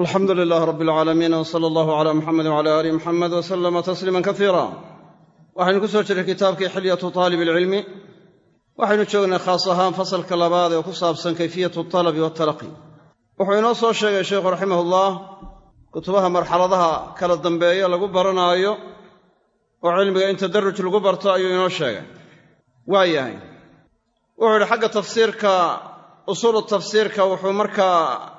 alxamdu lilaah rab alcaalamiin w sala allahu cala muxamed wcala aali muxamed w salama tasliima kasiira waxaynu ku soo jirray kitaabkii xilyatu taalib alcilmi waxaynu joognay khaas ahaan fasalka labaad ee ku saabsan kayfiyatu talabi waatalaqi wuxuu inoo soo sheegay sheikhu raximahullah kutubaha marxaladaha kala dambeeya lagu baranaayo oo cilmiga in tadaruj lagu barto ayuu inoo sheegay. Waa yahay. Wuxuu yidhi xagga tafsiirka usuulu tafsiirka wuxuu markaa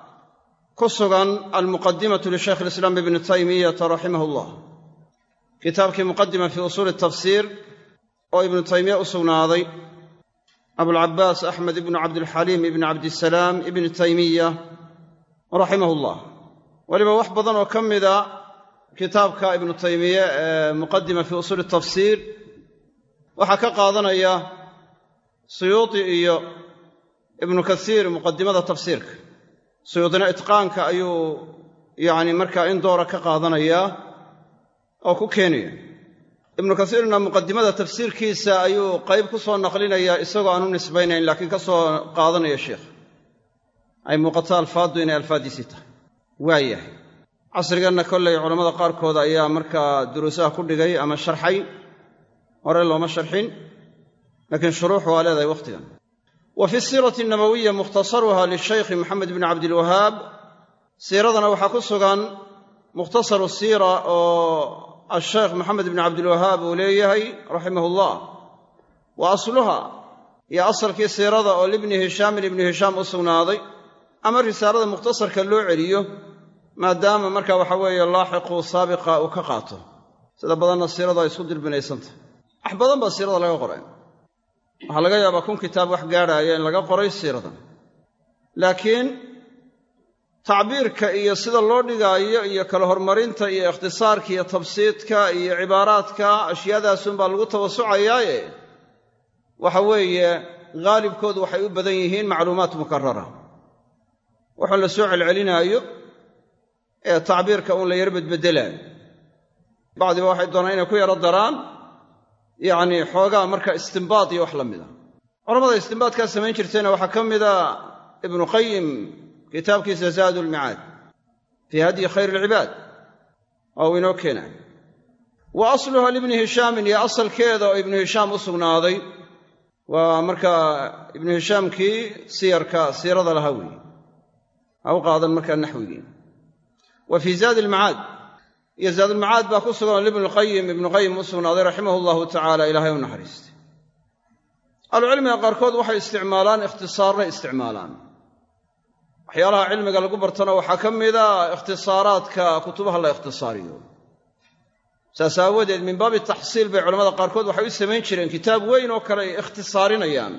ku sugan almuqadimatu lishaykh alislaam ibni taymiyata raximah llah kitaabkii muqadima fii usuuli tafsiir oo ibnu taymiya u sugnaaday abulcabaas axmed ibnu cabdilxaliim ibni cabdisalaam ibni taymiya raximah llah weliba wax badan oo ka mida kitaabka ibnu taymiye ee muqadima fii usuuli tafsiir waxaa ka qaadanaya suyuudi iyo ibnu kasiir muqadimada tafsiirka suyuudina itqaanka ayuu yacni markaa in doora ka qaadanayaa oo ku keenaya. Ibnu kasiirna muqadimada tafsiirkiisa ayuu qayb ku soo naqlinayaa isagoo aan u nisbaynayn laakiin ka soo qaadanaya sheikh. Ay muuqato alfaaddu inay alfaaddiisii tahay. Waa yahay. Casriganna kollay culammada qaarkood ayaa markaa duruusaha ku dhigay ama sharxay. Hore looma sharxin laakiin shuruux waa leedahay wakhtigan wa fi siirati nabawiya mukhtasaruha lishaykhi moxamed bni cabdilwahaab siiradana waxaa ku sugan mukhtasaru siira oo asheekh moxamed bni cabdilwahaab uu leeyahay raximah llah wa asluha iyo asalkii siirada oo libni hishaamin ibni hishaam u sugnaaday. Ama risaalada mukhtasarka loo celiyo maadaama marka waxa weeye laaxiqu saabiqa uu ka qaato. Sida badanna siiradu ay isku dirbinaysantah wax badan baa siirada laga qoray waxaa laga yaabaa kun kitaab wax gaadhaaya in laga qoray siiradan laakiin tacbiirka iyo sida loo dhigaayo iyo kala hormarinta iyo ikhtisaarka iyo tabsiidka iyo cibaaraadka ashyaadaasunbaa lagu tawasucayaaye waxa weeye haalibkoodu waxay u badan yihiin macluumaat mukarara waxaan la soo celcelinaayo ee tacbiirka uun la yaro bedbedelaayo bacdiba waxay doonaan inay ku yaro daraan yacni xoogaa marka istimbaad iyo wax la mida. Culamada istimbaadkaa samayn jirtayna waxaa ka mida ibnu qayim kitaabkiisa zaadu lmicaad fii hadyi khayr alcibaad waa uu inoo keenay. Wa asluha libni hishaamin iyo asalkeeda oo ibnu hishaam u sugnaaday. Waa markaa ibnu hishaamkii siyarka siirada lahaa weeye. Ha u qaadan markaa naxwigii wa fii zaadi almacaad iyo zaadulmacaad baa ku sugan oo libnulqayim ibnuqayim u sugnaaday raximahu llahu tacala ilaahay u naxariistay. Ahlucilmiga qaarkood waxay isticmaalaan ikhtisaarray isticmaalaan. Waxyaalaha cilmiga lagu bartana waxaa ka mida ikhtisaaraadka kutubaha la ikhtisaariyo. Saas aawadeed min baabi taxsiil bay culamada qaarkood waxay u samayn jireen kitaab weyn oo kale ay ikhtisaarinayaan.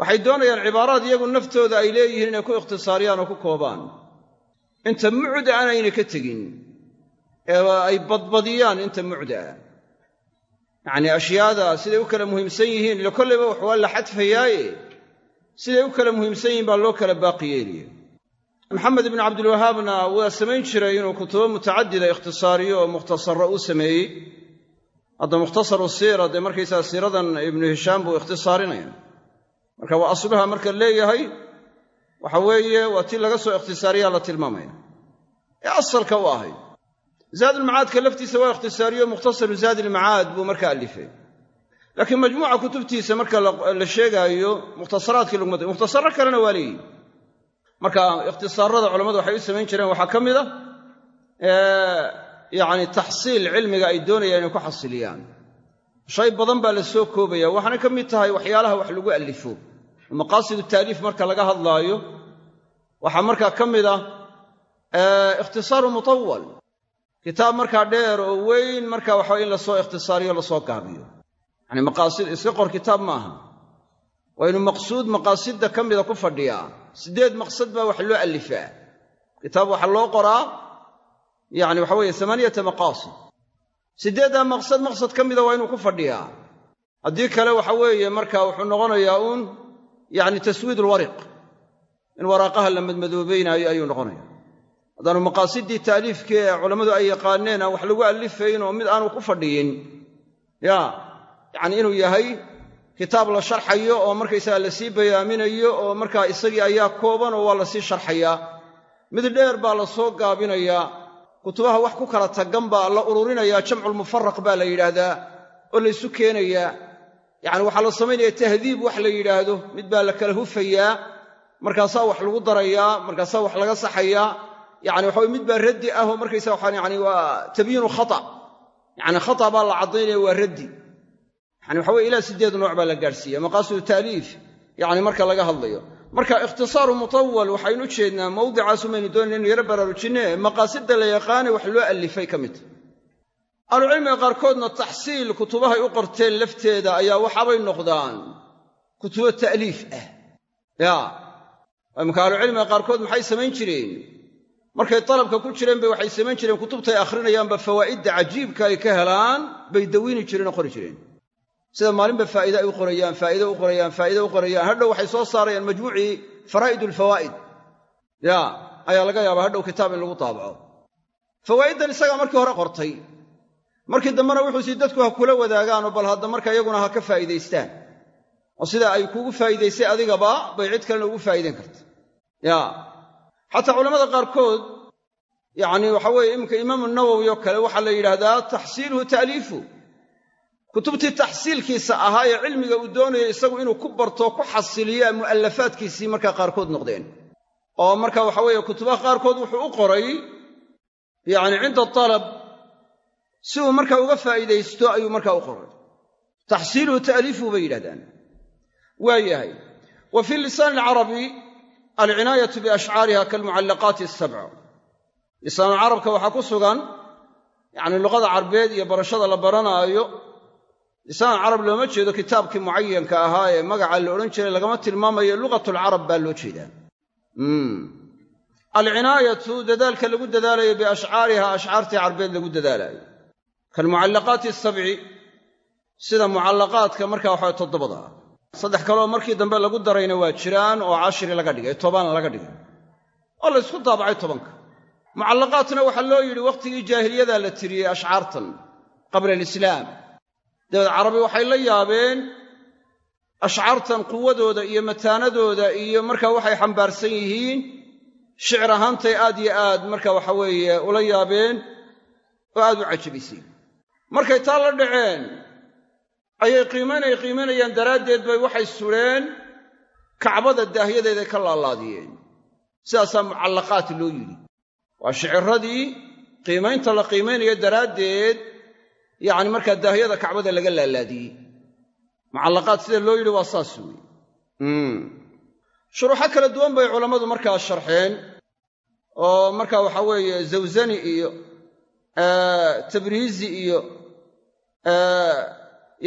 Waxay doonayaan cibaaraad iyagu naftooda ay leeyihiin inay ku ikhtisaariyaan oo ku koobaan. Inta mucda aanayna ka tegin ee ay badbadiyaan inta mucdaa yacnii ashyaada siday u kala muhiimsan yihiin ila kollayba wax waa la xadfayaaye siday u kala muhiimsan yihiin baa loo kala baaqi yeeliya maxamed ibnu cabdilwahaabna waa samayn jiray inuu kutubo mutacadida ikhtisaariyo oo mukhtasarro u sameeyey. Hadda mukhtasaru siira dee markaysaa siiradan ibnu hishaam buu ikhtisaarinaya marka waa asluha marka leeyahay waxa weeye waa tii laga soo ikhtisaariyaa la tilmaamaya. Ee asalka u ahayd zaadulmacaadka laftiisa waa ikhtisaariyo mukhtasaru zaadilmacaad buu marka alifay laakiin majmuuca kutubtiisa marka la sheegaayo mukhtasaraadkii laguma da mukhtasarro kalena waa leeyihi marka ikhtisaarada culammadu waxay u samayn jireen waxaa ka mid a yacni taxsiil cilmiga ay doonayaan inay ku xasiliyaan shay badan baa la soo koobaya waxaana ka mid tahay waxyaalaha wax lagu allifo maqaasidu taaliif marka laga hadlaayo waxaa kitaab markaa dheer oo weyn marka waxaa in la soo ikhtisaariyo la soo gaabiyo. Yacni maqaasid iska qor kitaab maaha. Waa inuu maqsuud maqaasidda ka mida ku fadhiyaa. Siddeed maqsad baa wax loo allifaa kitaab waxaa loo qoraa yacni waxa weeye amaaniyata maqaasid. Siddeeddaa maqsad maqsad ka mida waa inuu ku fadhiyaa. Haddii kale waxa weeye marka wuxuu noqonayaa uun yacni taswiid ulwariq in waraaqaha la madmadoobaynaayo ayuu noqonaya haddaanu maqaasiddii taaliifkii ee culammadu ay yaqaaneen aan wax lagu allifayn oo mid aanu ku fadhiyin. Ya yacni inuu yahay kitaab la sharxayo oo markaysaga la sii bayaaminayo oo markaa isagii ayaa kooban oo waa la sii sharxayaa mid dheer baa la soo gaabinayaa kutubaha wax ku kala tagan baa la ururinayaa jamculmufaraq baa la yidhaahdaa oo la ysu keenayaa yacni waxaa la samaynaya tahdiib wax la yidhaahdo. Mid baa la kala hufayaa. Markaasaa wax lagu darayaa. Markaasaa wax laga saxayaa yani waxa mid baa raddi ah oo markaysa waxaan yani waa tabyiinu khata yani khata baa la caddaynaya waa raddi yani waxa weye ilaa siddeed nooc baa la gaadhsiiya maqaasidu taaliif yani marka laga hadlayo marka ikhtisaaru mutawal waxaynu jeednaa mawdicaasu maynu doonayna inu yaro baraarujinne maqaasida la yaqaane wax loo allifay ka midta ahlucilmiga qaarkoodna taxsiil kutubahay u qorteen lafteeda ayaa waxaabay noqdaan kutubo ta'liif ah ya imaka ahlucilmiga qaarkood maxay samayn jireen markay dalabka ku jireen bay waxay samayn jireen kutubtay akhrinayaanba fawaa'idda cajiibka ay ka helaan bay dawiini jireen oo qori jireen. Sida maalinba faa'iide ay u qorayaan faa'iide u qorayaan faa'iide u qorayaan. Hadhow waxay soo saarayaan majmuucii faraa'id alfawaa'id ya ayaa laga yaabaa hadhow kitaab in lagu taabaco fawaa'iddan isagaa markii hore qortay. Markii dambena wuxuu sii dadku ha kula wadaagaan bal hadda marka iyaguna ha ka faa'iidaystaan. Oo sida ay kuugu faa'iidaysay adigaba bay cid kalena ugu faa'iidayn karta. Ya xataa culamada qaarkood yacni waxa weeye iminka imaamu nawowi oo kale waxaa la yidhaahdaa taxsiiluhu ta'liifu. Kutubtii taxsiilkiisa ahaa ee cilmiga uu doonayay isagu inuu ku barto ku xasiliyaa mu'allafaadkiisii markaa qaarkood noqdeen. Oo marka waxa weeye kutubaha qaarkood wuxuu u qoray yacni cinda talab si uu markaa uga faa'iidaysto ayuu markaa u qoray. Taxsiiluhu ta'liifu bay yidhahdaan waa yahay. Wa fi lisaani alcarabi alcinaayatu biashcaariha kaalmucallaqaati asabc lisaanu carabka waxaa ku sugan yacni luqada carbeed iyo barashada la baranaayo. lisaan carab looma jeedo kitaabkii mucayanka ahaa ee magaca la odhan jiray lagama tilmaamayo lugatulcarab baa loo jeedaa alcinaayatu dadaalka lagu dadaalayo biashcaariha ashcaartii carbeed lagu dadaalayo kaalmucallaqaati asabci sida mucallaqaadka markaa waxaa toddobada ah saddex kaleoo markii dambe lagu darayna waa jiraan oo cashiri laga dhigay toban laga dhigay. Oo la ysku daabacay tobanka. Mucallaqaatna waxaa loo yidhi wakhtigii jaahiliyadaa la tiriyey ashcaartan qabla alislaam. Dabeed carabi waxay la yaabeen ashcaartan quwadooda iyo mataanadooda iyo markaa waxay xambaarsan yihiin shicir ahaantay aad yo aad marka waxa weeye ula yaabeen oo aad u cajabisay markay taa la dhaceen ayay qiimaynay qiimaynayaan daraaddeed bay waxay sudheen kacbada daahyadeeday ka laalaadiyeen. Sidaasaa mucallaqaat loo yidhi. Waa shiciradii qiimaynta la qiimaynayo daraaddeed yacni markaa daahyada kacbada laga laalaadiyey. Mucallaqaad sida loo yidhi waa saas weeye. Shuruuxo kala duwan bay culammadu markaa sharxeen oo marka waxa weeye zawsani iyo tabriizi iyo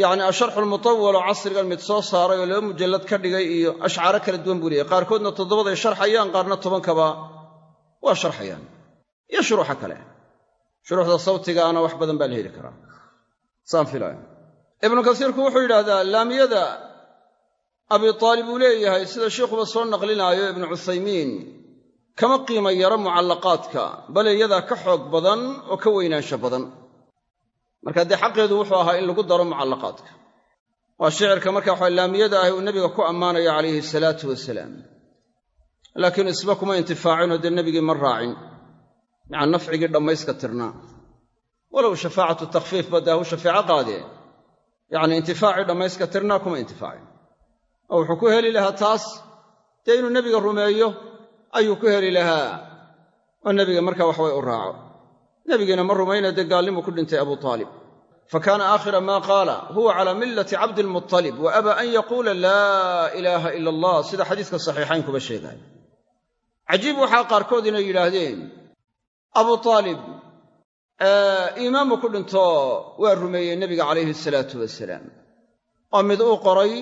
yacni asharxu lmutawal oo casrigan mid soo saaray oo laba mujallad ka dhigay iyo ashcaaro kala duwan buu leeyahy qaarkoodna toddobaday sharxayaan qaarna tobankaba waa sharxayaan. Iyo shuruuxa kale. Shuruuxda sawtigaana wax badan baa la heli karaa. Saan filaya ibnu kasiirku wuxuu yidhaahdaa laamiyada abi taalib uu leeyahay sida sheikhuba soo naqlinaayo ibnu cuthaymiin kama qiima yaro mucallaqaadka bale iyadaa ka xoog badan oo ka weynaansho badan marka dee xaqeedu wuxuu ahaa in lagu daro mucallaqaadka. Waa shicirka marka waxa laamiyada ahi uu nebiga ku ammaanayo calayhi salaatu wasalaam. Laakiin isba kuma intifaacinoo dee nebigii ma raacin. Maca nafcigii dhammayska tirnaa walow shafaacatu takhfiif ba dee hu shafeeco qaadee. Yacni intifaacii dhammayska tirnaa kuma intifaacin. Oo wuxuu ku heli lahaa taas dee inuu nebiga rumeeyo ayuu ku heli lahaa. Oo nebiga marka waxaway u raaco nebigiina ma rumayna dee gaalnimuu ku dhintay abu taalib. Fa kaana aakhira maa qaala huwa calaa millati cabdiilmutalib wa abaa an yaquula laa ilaaha ila allah sida xadiiska saxiixayn kuba sheegaayo cajiib waxaa qaarkood inay yidhaahdeen abu taalib iimaanbu ku dhinto waa rumeeyey nebiga calayhi salaatu wasalaam oo mid uu qoray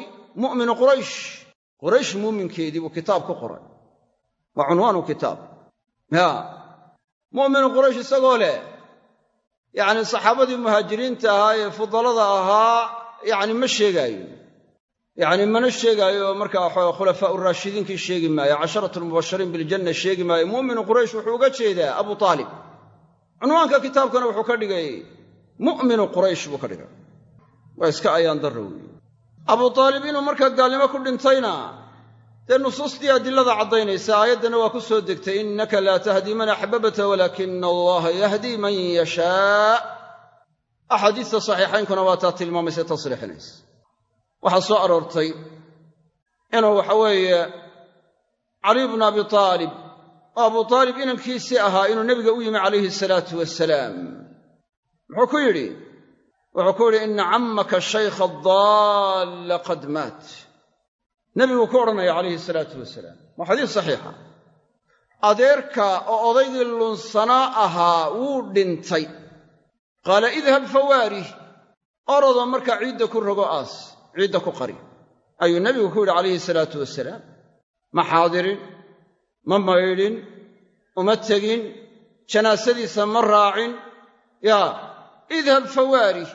mu'minu quraysh. Quraysh muuminkeedii buu kitaab ku qoray. Waa cunwaanu kitaab mu'minu quraysh isagoo leh. Yacni saxaabadii muhaajiriinta ahaa ee fudalada ahaa yacni ma sheegaayo. Yacni mana sheegaayo marka waxaa khulafaa uraashidiinkii sheegi maayo casharatu lmubashiriin biljanna sheegi maayo. Mu'minu quraysh wuxuu uga jeedaa abu taalib. Cunwaanka kitaabkana wuxuu ka dhigay mu'minu quraysh buu ka dhigay. Waa iska ayaan darra weeye. Abu taalib inuu markaa gaalnimo ku dhintayna dee nusuustii adilada caddaynaysa aayaddana waa ku soo degtay innaka laa tahdii man axbabta walaakina allaha yahdii man yashaa. Axaadiista saxiixaynkuna waa taa tilmaamaysa tasriixinaysa. Waxaa soo aroortay inuu waxa weeye caliy bnu abi aalib oo abu aalib inankiisii ahaa inuu nebiga u yimi calayhi salaatu wasalaam muxuu ku yidhi? Wuxuu ku yidhi ina cammaka shaykha daalla qad maat nebiguu ku odhanaya calayhi salaatu wasalaam waa xadiis saxiixa adeerka oo odaygii lunsanaa ahaa wuu dhintay. Qaala idhab fawaarih orodoo markaa ciidda ku rogo aas ciidda ku qari. Ayuu nebigu ku yidhi calayhi salaatu wasalaam ma xaadirin ma maydhin uma tegin janaasadiisa ma raacin. Yaa idhab fawaarih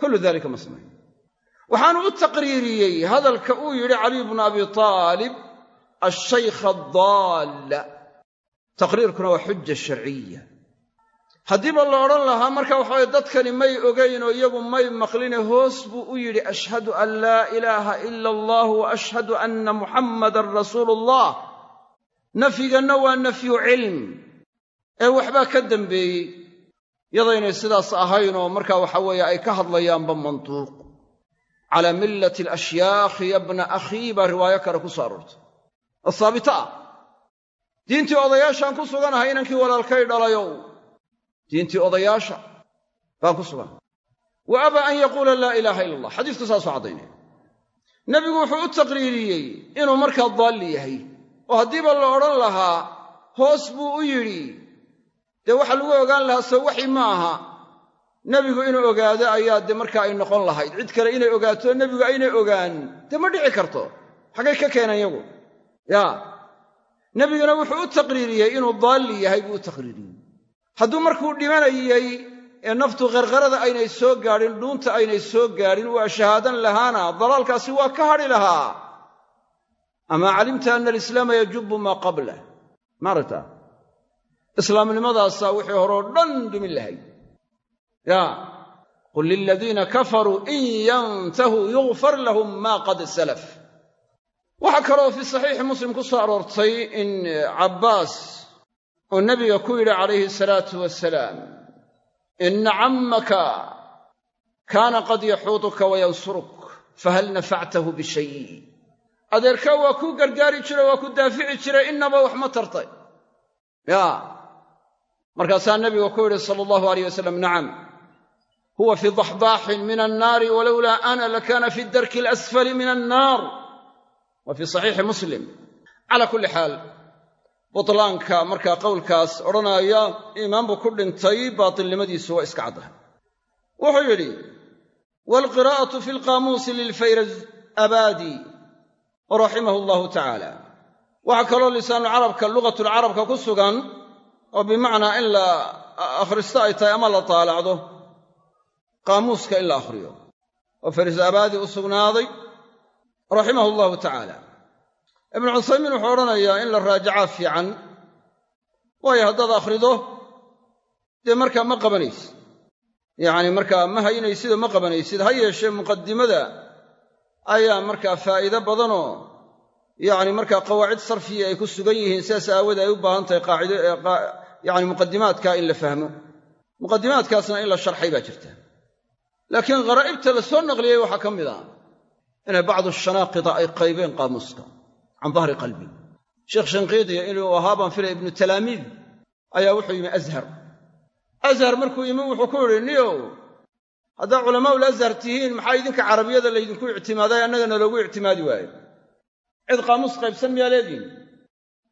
kullu daalika ma samayn waxaanu u taqriiriyey hadalka uu yidhi caliy bnu abi aalib ashaykha addaalla taqriirkuna waa xuja sharciya. Haddiiba la odhan lahaa marka waxaway dadkani may ogayn oo iyagu may maqline hoos buu u yidhi ashhadu an laa ilaaha ila allah wa ashhadu anna muxammadan rasuulu allah nafyiganna waa nafyu cilm. Ee waxbaa ka dambeeyey yadaynay sidaas ahayn oo marka waxa ay ka hadlayaanba mantuuq calaa millati alashyaakhi yabna akhii baa riwaayo kale ku soo aroortay oo saabito ah diintii odayaashaan ku suganahay inankii walaalkay dhalayow diintii odayaasha baan ku sugan. Wa abaa an yaquula laa ilaaha ila allah xadiisku saasuu caddaynaya nebigu wuxuu u taqriiriyey inuu markaa daalli yahay. Oo haddiiba la odhan lahaa hoos buu u yidhi. Dee waxaa lagu ogaan lahaa soo waxi nebigu inuu ogaado ayaa dee markaa ay noqon lahayd. Cid kale inay ogaato nebigu aynay ogaan. Dee ma dhici karto. Xaggay ka keenan yagu yaa nebiguna wuxuu u taqriiriyey inuu daalli yahay buu u taqriiriyey. Hadduu markuu dhimanayey ee naftu qarqarada aynay soo gaadhin dhuunta aynay soo gaadhin waa shahaadan lahaana. Dalaalkaasi waa ka hadhi lahaa. Amaa calimta ana alislaama yajubu maa qablah maaragta islaamnimadaasaa wixii horeo dhan dumin lahayd yaa qul liladiina kafaruu in yantahuu yugfar lahum maa qad salaf. Waxaa kaloo fii saxiixi muslim ku soo aroortay in cabbaas uu nebiga ku yidhi calayhi salaatu wasalaam inna cammaka kaana qad yaxuuduka wayansuruk fahal nafactahu bishay adeerkaa waa kuu gargaari jiro waa ku daafici jiray innaba wax ma tartay. Yaa markaasaa nebigu ku yidhi sala allahu alayh wasalam nacam huwa fii daxdaaxin min annaari walowlaa ana lakaana fi darki alasfali min annaar wa fii saxiixi muslim. Calaa kulli xaal butlaanka markaa qowlkaas odhanaya iimaan buu ku dhintay baatilnimadiisu waa iska caddahay. Wuxuu yidhi waalqiraa'atu fi lqaamuusi lilfayraz abaadi raximahu allahu tacaala waxaa kaloo lisaanu carabka lugatulcarabka ku sugan oo bimacnaa in la akhristo ay tahay ama la taalacdo qaamuuska in la akhriyo. Oo faris abaadi u sugnaaday raximahu allahu tacaala ibnu cuthaymiin wuxuu odhanayaa in la raajacaa fiican. Waayo haddaad akhrido dee markaa ma qabanaysid. Yacni markaa ma haynaysidoo ma qabanaysid. Ha yeeshee muqadimada ayaa markaa faa'iido badanoo yacni markaa qawaacid sarfiya ay ku sugan yihiin sidaas aawoodee ay u baahan tahay qaacido yacni muqadimaadkaa in la fahmo. Muqadimaadkaasna in la sharxay baa jirta laakiin kharaa'ibta la soo naqliyey waxaa ka mid ah inay bacdu shanaaqida ay qaybeen qaamuuska can dahri qalbi. Sheekh shanqiidiya inuu ahaa filay ibnu talaamiid ayaa wuxuu yimi ashar ashar markuu yimi wuxuu ku yidhi niyow haddaa culamaa'ul ashar tihiin maxaa idinka carabiyada laydinku ictimaaday? Annagana loogu ictimaadi waayo. Cid qaamuus qaybsan miyaa leedihin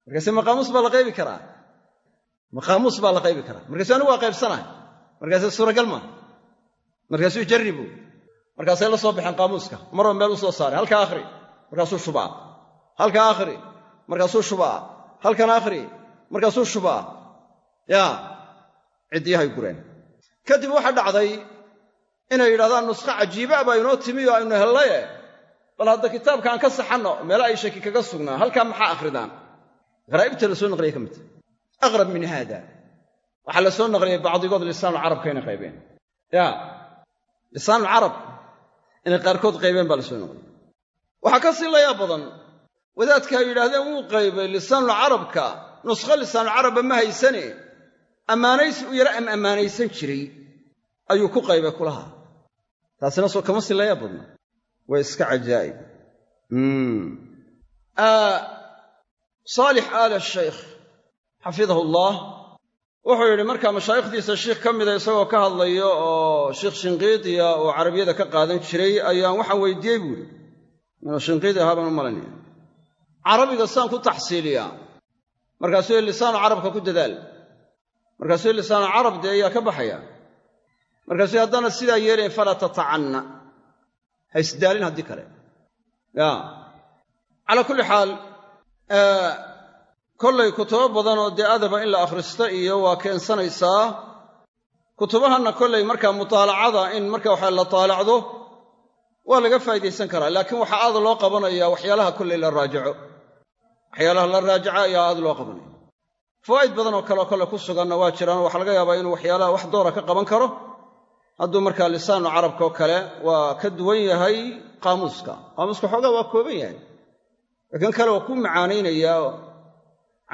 markaase ma qaamuus baa la qaybi karaa? Ma qaamuus baa la qaybi karaa? Markaasu anigu waa qaybsanahay. Markaase suuragal maa markaasuu jarribu. Markaasay la soo baxeen qaamuuska. Marba meel u soo saareen halkaa akhri. Markaasuu shubaa. Halkaa akhri. Markaasuu shubaa. Halkan akhri. Markaasuu shubaa. Yaa ciddiyahay gureen. Kadib waxaa dhacday inay yidhahdaan nusqo cajiiba baa inoo timi oo aynu hellaye bal hadda kitaabka aan ka saxanno meelo ay shaki kaga sugnaa. Halkaa maxaa akhridaan? Kharaa'ibta la soo naqliyay ka midta aqrab min haada. Waxaa la soo naqliyay bacdigood lisaanulcarabka inay qaybeen. Ya lisaanulcarab inay qaarkood qaybeen baa la soo naqliyay waxaa ka sii layaa badan wadaadka ay yidhaahdeen wuu qaybay lisaanulcarabka nuskho lisaanulcarabba ma haysane ammaanaysi u yara am ammaanaysan jiray ayuu ku qaybay kulaha. Taasina soo kama silaya badna. Waa iska cajaa'ib. Saalix aala shaykh xafidahu allah wuxuu yidhi markaa mashaayikhdiisa shiikh ka mida isagoo ka hadlayo oo shiikh shinqiidiya oo carabiyada ka qaadan jiray ayaan waxaan weydiiyey buu yidhi. Inuu shinqiidi ahaa baan u malaynaya carabiga saan ku taxsiiliyaa. Markaasuu lisaanu carabka ku dadaal. Markaasuu lisaanu carab dee ayaa ka baxaya. Markaasuu haddana sidaa yeelayn falaa tatacanna. Ha isdaalin haddii kale. Ya calaa kulli xaal kollay kutubo badan oo dee adaba in la akhristo iyo waa keensanaysaa. Kutubahanna kollay markaa mutaalacada in marka waxa la taalacdo waa laga faa'idaysan karaa laakiin waxaa aad loo qabanaya waxyaalaha kollay la raajaco waxyaalaha la raajaco ayaa aad loo qabanaya. Fawaa'id badan oo kaleoo kolle ku suganna waa jiraan waxaa laga yaabaa inuu waxyaalaha wax doora ka qaban karo. Hadduu markaa lisaanu carabka oo kale waa ka duwan yahay qaamuuska. Qaamuuska xoogaa waa kooban yahay. Laakiin kale waa ku macaanaynayaa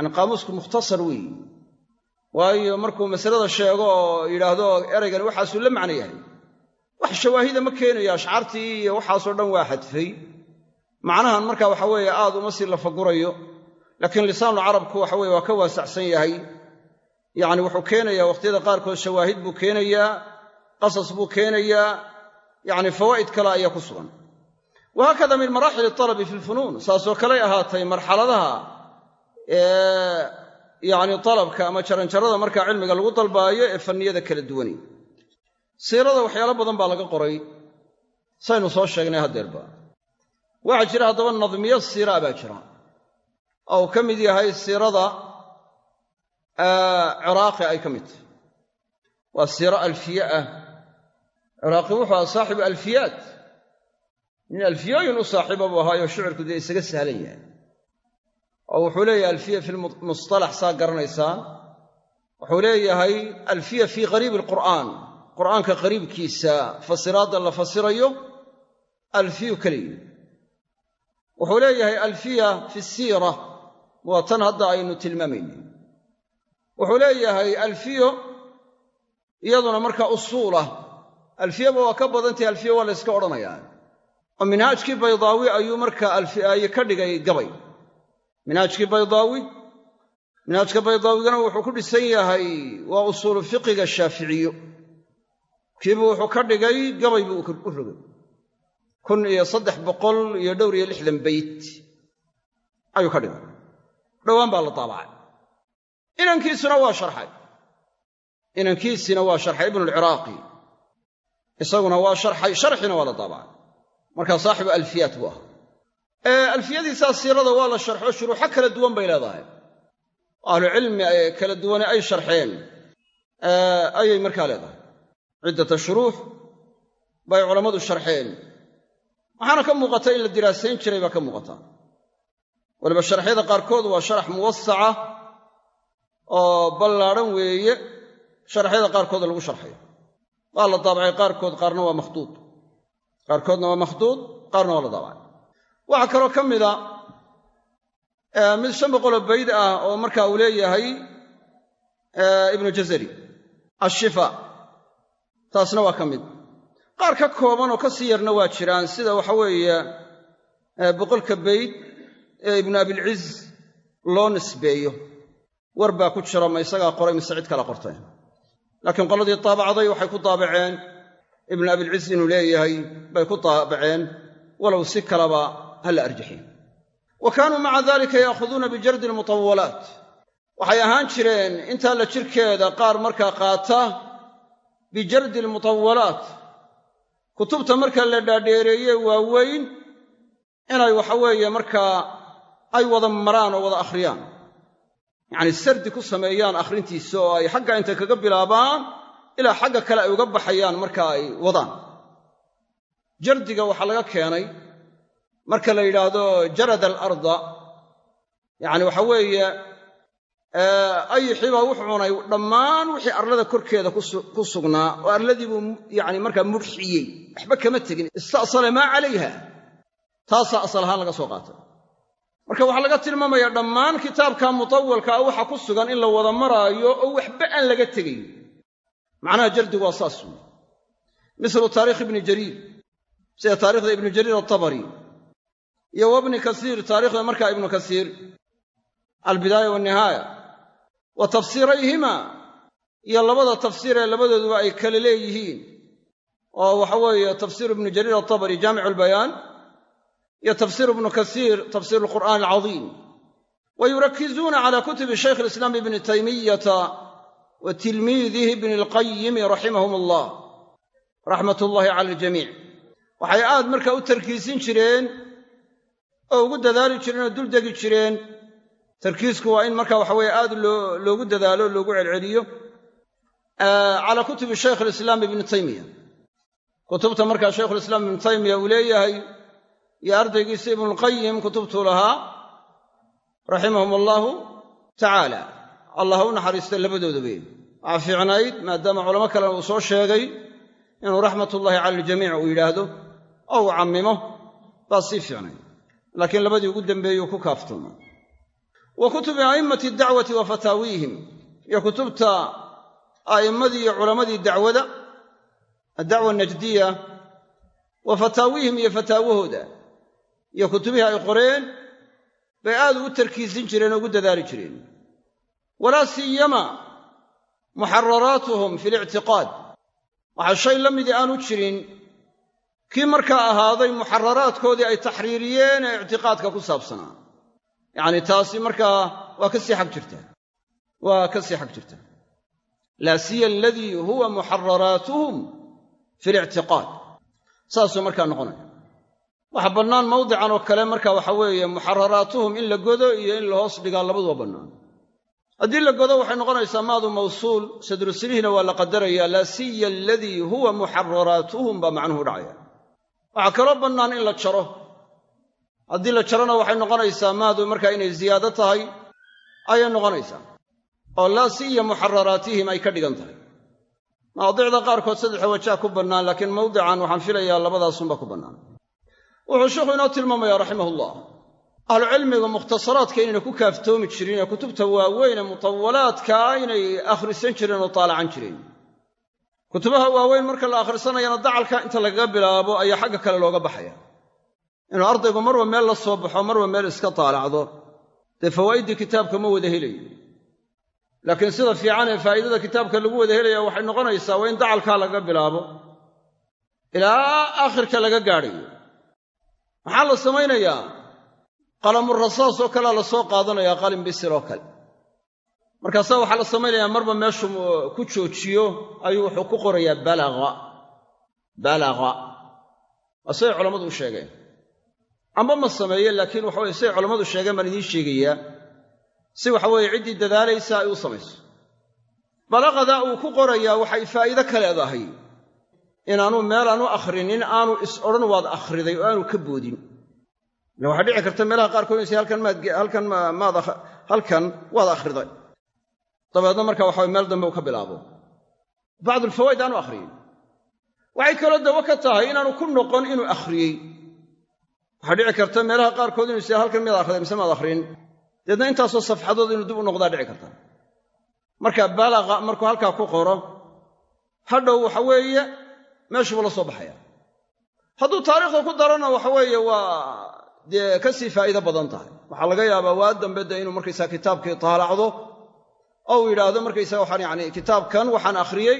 yani qaamuusku mukhtasar weeyi. Waayo markuu masalada sheego oo yidhaahdo eraygani waxaasuu la macno yahay. Wax shawaahida ma keenayo ashcaartii iyo waxaasoo dhan waa xadfay. Macnahan marka waxa weeye aad uma sii lafagurayo laakiin lisaanu carabku waxa weye waa ka waasacsan yahay. Yacni wuxuu keenayaa wakhtiyada qaarkood shawaahid buu keenayaa qasas buu keenayaa yacni fawaa'id kale ayaa ku sugan. Wahaakada min maraaxil alabi fi lfunuun saasoo kaley ahaatay marxaladaha yacni dalabka ama jaranjarada markaa cilmiga lagu dalbaayo ee fanniyada kala duwani. Siirada waxyaalo badan baa laga qoray. Saynu soo sheegnay haddeerba waxaa jira haddaba nadmiyo siiraa baa jira. Oo uu ka mid yahay siirada ciraaqi ay ka mid. Tahay waa siiro alfiye ah. Ciraaqi wuxuu aha saaxibu alfiyaat. Nin alfiyooyin u saaxiiba buu ahaayo shicirku dee isaga sahlan yahay oo wuxuu leeyahay alfiya fi lmustalax saa garanaysaan wuxuu leeyahay alfiya fii qariibi alqur'aan qur'aanka qariibkiisa fasiraadda la fasirayo alfiyu keliya wuxuu leeyahay alfiya fi siira waa tan hadda aynu tilmaamayna wuxuu leeyahay alfiyo iyaduna markaa usuulah alfiyaba waa ka badantahay alfiya waa la yska odhanayaa. Oo minhaajkii baydaawi ayuu markaa alfiaaye ka dhigay gabay minhaajkii baydaawi minhaajka baydaawigana wuxuu ku dhisan yahay waa usuulu fiqiga shaaficiyo. Kiibuu wuxuu ka dhigay gabay buu u rogay. Kun iyo saddex boqol iyo dhowr iyo lixdan beyt ayuu ka dhigay. Dhowaan baa la daabacay inankiisuna waa sharxay. Inankiisina waa sharxay ibnulciraaqi isaguna waa sharxay sharxina waa la daabacay markaa saaxibu alfiyaat buu ahaa alfiyadiisaa siirada waa la sharxo shuruuxo kala duwan bay leedahay. Ahlucilmi kala duwane ay sharxeen. Ayay markaa leedahay. Ciddata shuruux bay culammadu sharxeen. Waxaana ka muuqata in la diraasayn jiray baa ka muuqata. Waliba sharxyada qaarkood waa sharax muwasaca oo ballaadhan weeye sharaxyada qaarkooda lagu sharxayo. Waa la daabacay qaarkood qaarna waa makhduud. Qaarkoodna waa makhduud qaarna waa la daabacay waxaa kaloo ka mida mid shan boqoloo bayd ah oo marka uu leeyahay ibnu jazari ashifa taasna waa ka mid. Qaar ka kooban oo ka sii yarna waa jiraan sida waxa weeye boqolka bayd ee ibnu abilciz loo nisbeeyo. War baa ku jira ma isagaa qoray mise cid kala qortay. Laakiin qoladii daabacday waxay ku daabaceen ibnu abilciz inuu leeyahay bay ku daabaceen walow si kalaba ha la arjaxin. Wa kaanuu maca dalika yaakhuduuna bijardi almutawalaat waxay ahaan jireen intaa la jirkeeda qaar markaa qaata bijardi almutawalaat kutubta marka la dhaadheereeye waaweyn inay waxa weeye markaa ay wada maraan oo wada akhriyaan. Yacni sardi ku sameeyaan akhrintiisa oo ay xagga intay kaga bilaabaan ilaa xagga kale ay uga baxayaan marka ay wadaan. Jardiga waxaa laga keenay marka la yidhaahdo jarada alarda. Yacni waxa weeye ayixii baa wuxuu cunay dhammaan wixii arlada korkeeda ku sugnaa oo arladii buu yacni markaa mudxiyey waxba kama tegin. Ista'sala maa calayha. Taasaa asal ahaan laga soo qaatay marka waxaa laga tilmaamayaa dhammaan kitaabka mutawalka ah waxa ku sugan in la wada maraayo oo waxba aan laga tegayn macnaha jardigu waa saas. Wey mislu taarikh ibni jariir sida taarikhda ibnu jariir atabari iyo wabni kasiir taarikhda markaa ibnu kasiir albidaaya walnihaaya wa tafsiirayhima iyo labada tafsiir ee labadooduba ay kale leeyihiin oo waxa weeye tafsiir ibnu jariir atabari jaamicu albayaan iyo tafsiir ibnu kasiir tafsiir alqur'aan alcadiim. Wa yurakizuuna cala kutubi shaykh alislaam ibni taymiyata wa tilmiidihi ibni alqayimi raximahum allah raxmat ullahi cala aljamiic waxay aad markaa u tarkiisin jireen oo ugu dadaali jireen oo duldegi jireen. Tarkiisku waa in marka waxa weeye aad loogu dadaalo loogu celceliyo. Calaa kutubi shaykh alislaam ibni taymiya. Kutubta markaa shaykhulislaam ibnu taymiya uu leeyahay iyo ardaygiisa ibnulqayim kutubtuu lahaa raximahum allaahu tacaala allah u naxariista labadoodabe waxaa fiicnayd maadaama culamo kalena uu soo sheegay inuu raxmatullaahi cala aljamiic uu yidhaahdo oo uu cammimo. Baa sii fiicnayd laakiin labadii ugu dambeeyey uu ku kaaftooma wa kutubi a'immati dacwati wa fataawiihim iyo kutubta a'immadii iyo culammadii dacwada addacwa najdiya wa fataawiihim iyo fataawahooda iyo kutubihii ay qoreen bay aad ugu tarkiisin jireen oo ugu dadaali jireen. Walaa siyama muxararaatuhum fi lictiqaad waxaa shay la midii aanu jirin kii markaa ahaaday muxararaadkoodii ay taxriiriyeen ee ictiqaadka ku saabsanaa. Yacni taasi markaa waa ka sii xag jirtaa waa ka sii xag jirtaa laa siya aladii huwa muxararaatuhum fi lictiqaad saasuu markaa noqonaya. Waxa bannaan mawdican oo kale marka waxa weeye muxararaatuhum in la godo iyo in la hoos dhigaa labaduba bannaan. Haddii la godo waxay noqonaysaa maadu mawsuul sadrusilihina waa la qadarayaa laa siya aladii huwa muxararaatuhum baa macnuhu dhacaya waxaa kaloo bannaan in la jaro. Haddii la jarona waxay noqonaysaa maadu markaa inay ziyaado tahay ayay noqonaysaa. Oo laa siya muxararaatihim ay ka dhigan tahay. Mawaadicda qaarkood saddexa wajaa ku bannaan laakiin mawdican waxaan filayaa labadaasunba ku bannaan. Wuxuu sheikhu inoo tilmaamaya raximahullah. Ahlucilmiga mukhtasaraadka inayna ku kaaftoomi jirin ee kutubta waaweyn ee mutawalaadkaa inay akhrisan jireen oo taalacan jireen kutubaha waaweyn marka la akhrisanayana dacalka inta lagaga bilaabo ayaa xagga kale looga baxaya. Inuu ardaygu marwa meel la soo baxo marwa meel iska taalacdo dee fawaa'iddii kitaabka ma wada helayo. Laakiin sida fiican ee faa'iidada kitaabka lagu wada helaya waxay noqonaysaa waa in dacalkaa lagaga bilaabo ilaa aakhirka laga gaadhayo. Maxaa la samaynayaa qalamurasaas oo kalea la soo qaadanayaa qalin bisir oo kale markaasaa waxaa la samaynayaa marba meeshuu ku joojiyo ayuu wuxuu ku qorayaa balaga balaga waa siday culammadu u sheegeen amba ma sameeye laakiin waxa weye siday culammadu sheegeen baan idiin sheegayaa. Si waxa weeye ciddii dadaalaysa ay u samayso. Balaqada uu ku qorayaa waxay faa'iide ka leedahay. Inaanu meelaanu akhrinin aanu is odhan waad akhriday oo aanu ka boodin. Ila waxaa dhici karta meelaha qaarkood inaysa halkan maad halkan maad halkan waad akhriday dabeedna marka waxa meel dambe uu ka bilaabo. Bacdulfawaa'id aanu akhriyin waxay kaloo dawo ka tahay inaanu ku noqon inuu akhriyey. Waxaa dhici karta meelaha qaarkood inuu is halkan miyaad akhriday mise maad akhrin deedna intaasoo safxadood inuu dib u noqdaa dhici karta. Marka balaqa markuu halkaa ku qoro hadhow waxa weeye meeshuuba la soo baxaya. Hadduu taariikhda ku darana waxa weeye waa dee ka sii faa'iido badan tahay. Waxaa laga yaabaa waa dambe dee inuu markaysaa kitaabkii taalacdo oo uu yidhaahdo markaysaga waxaan yani kitaabkan waxaan akhriyey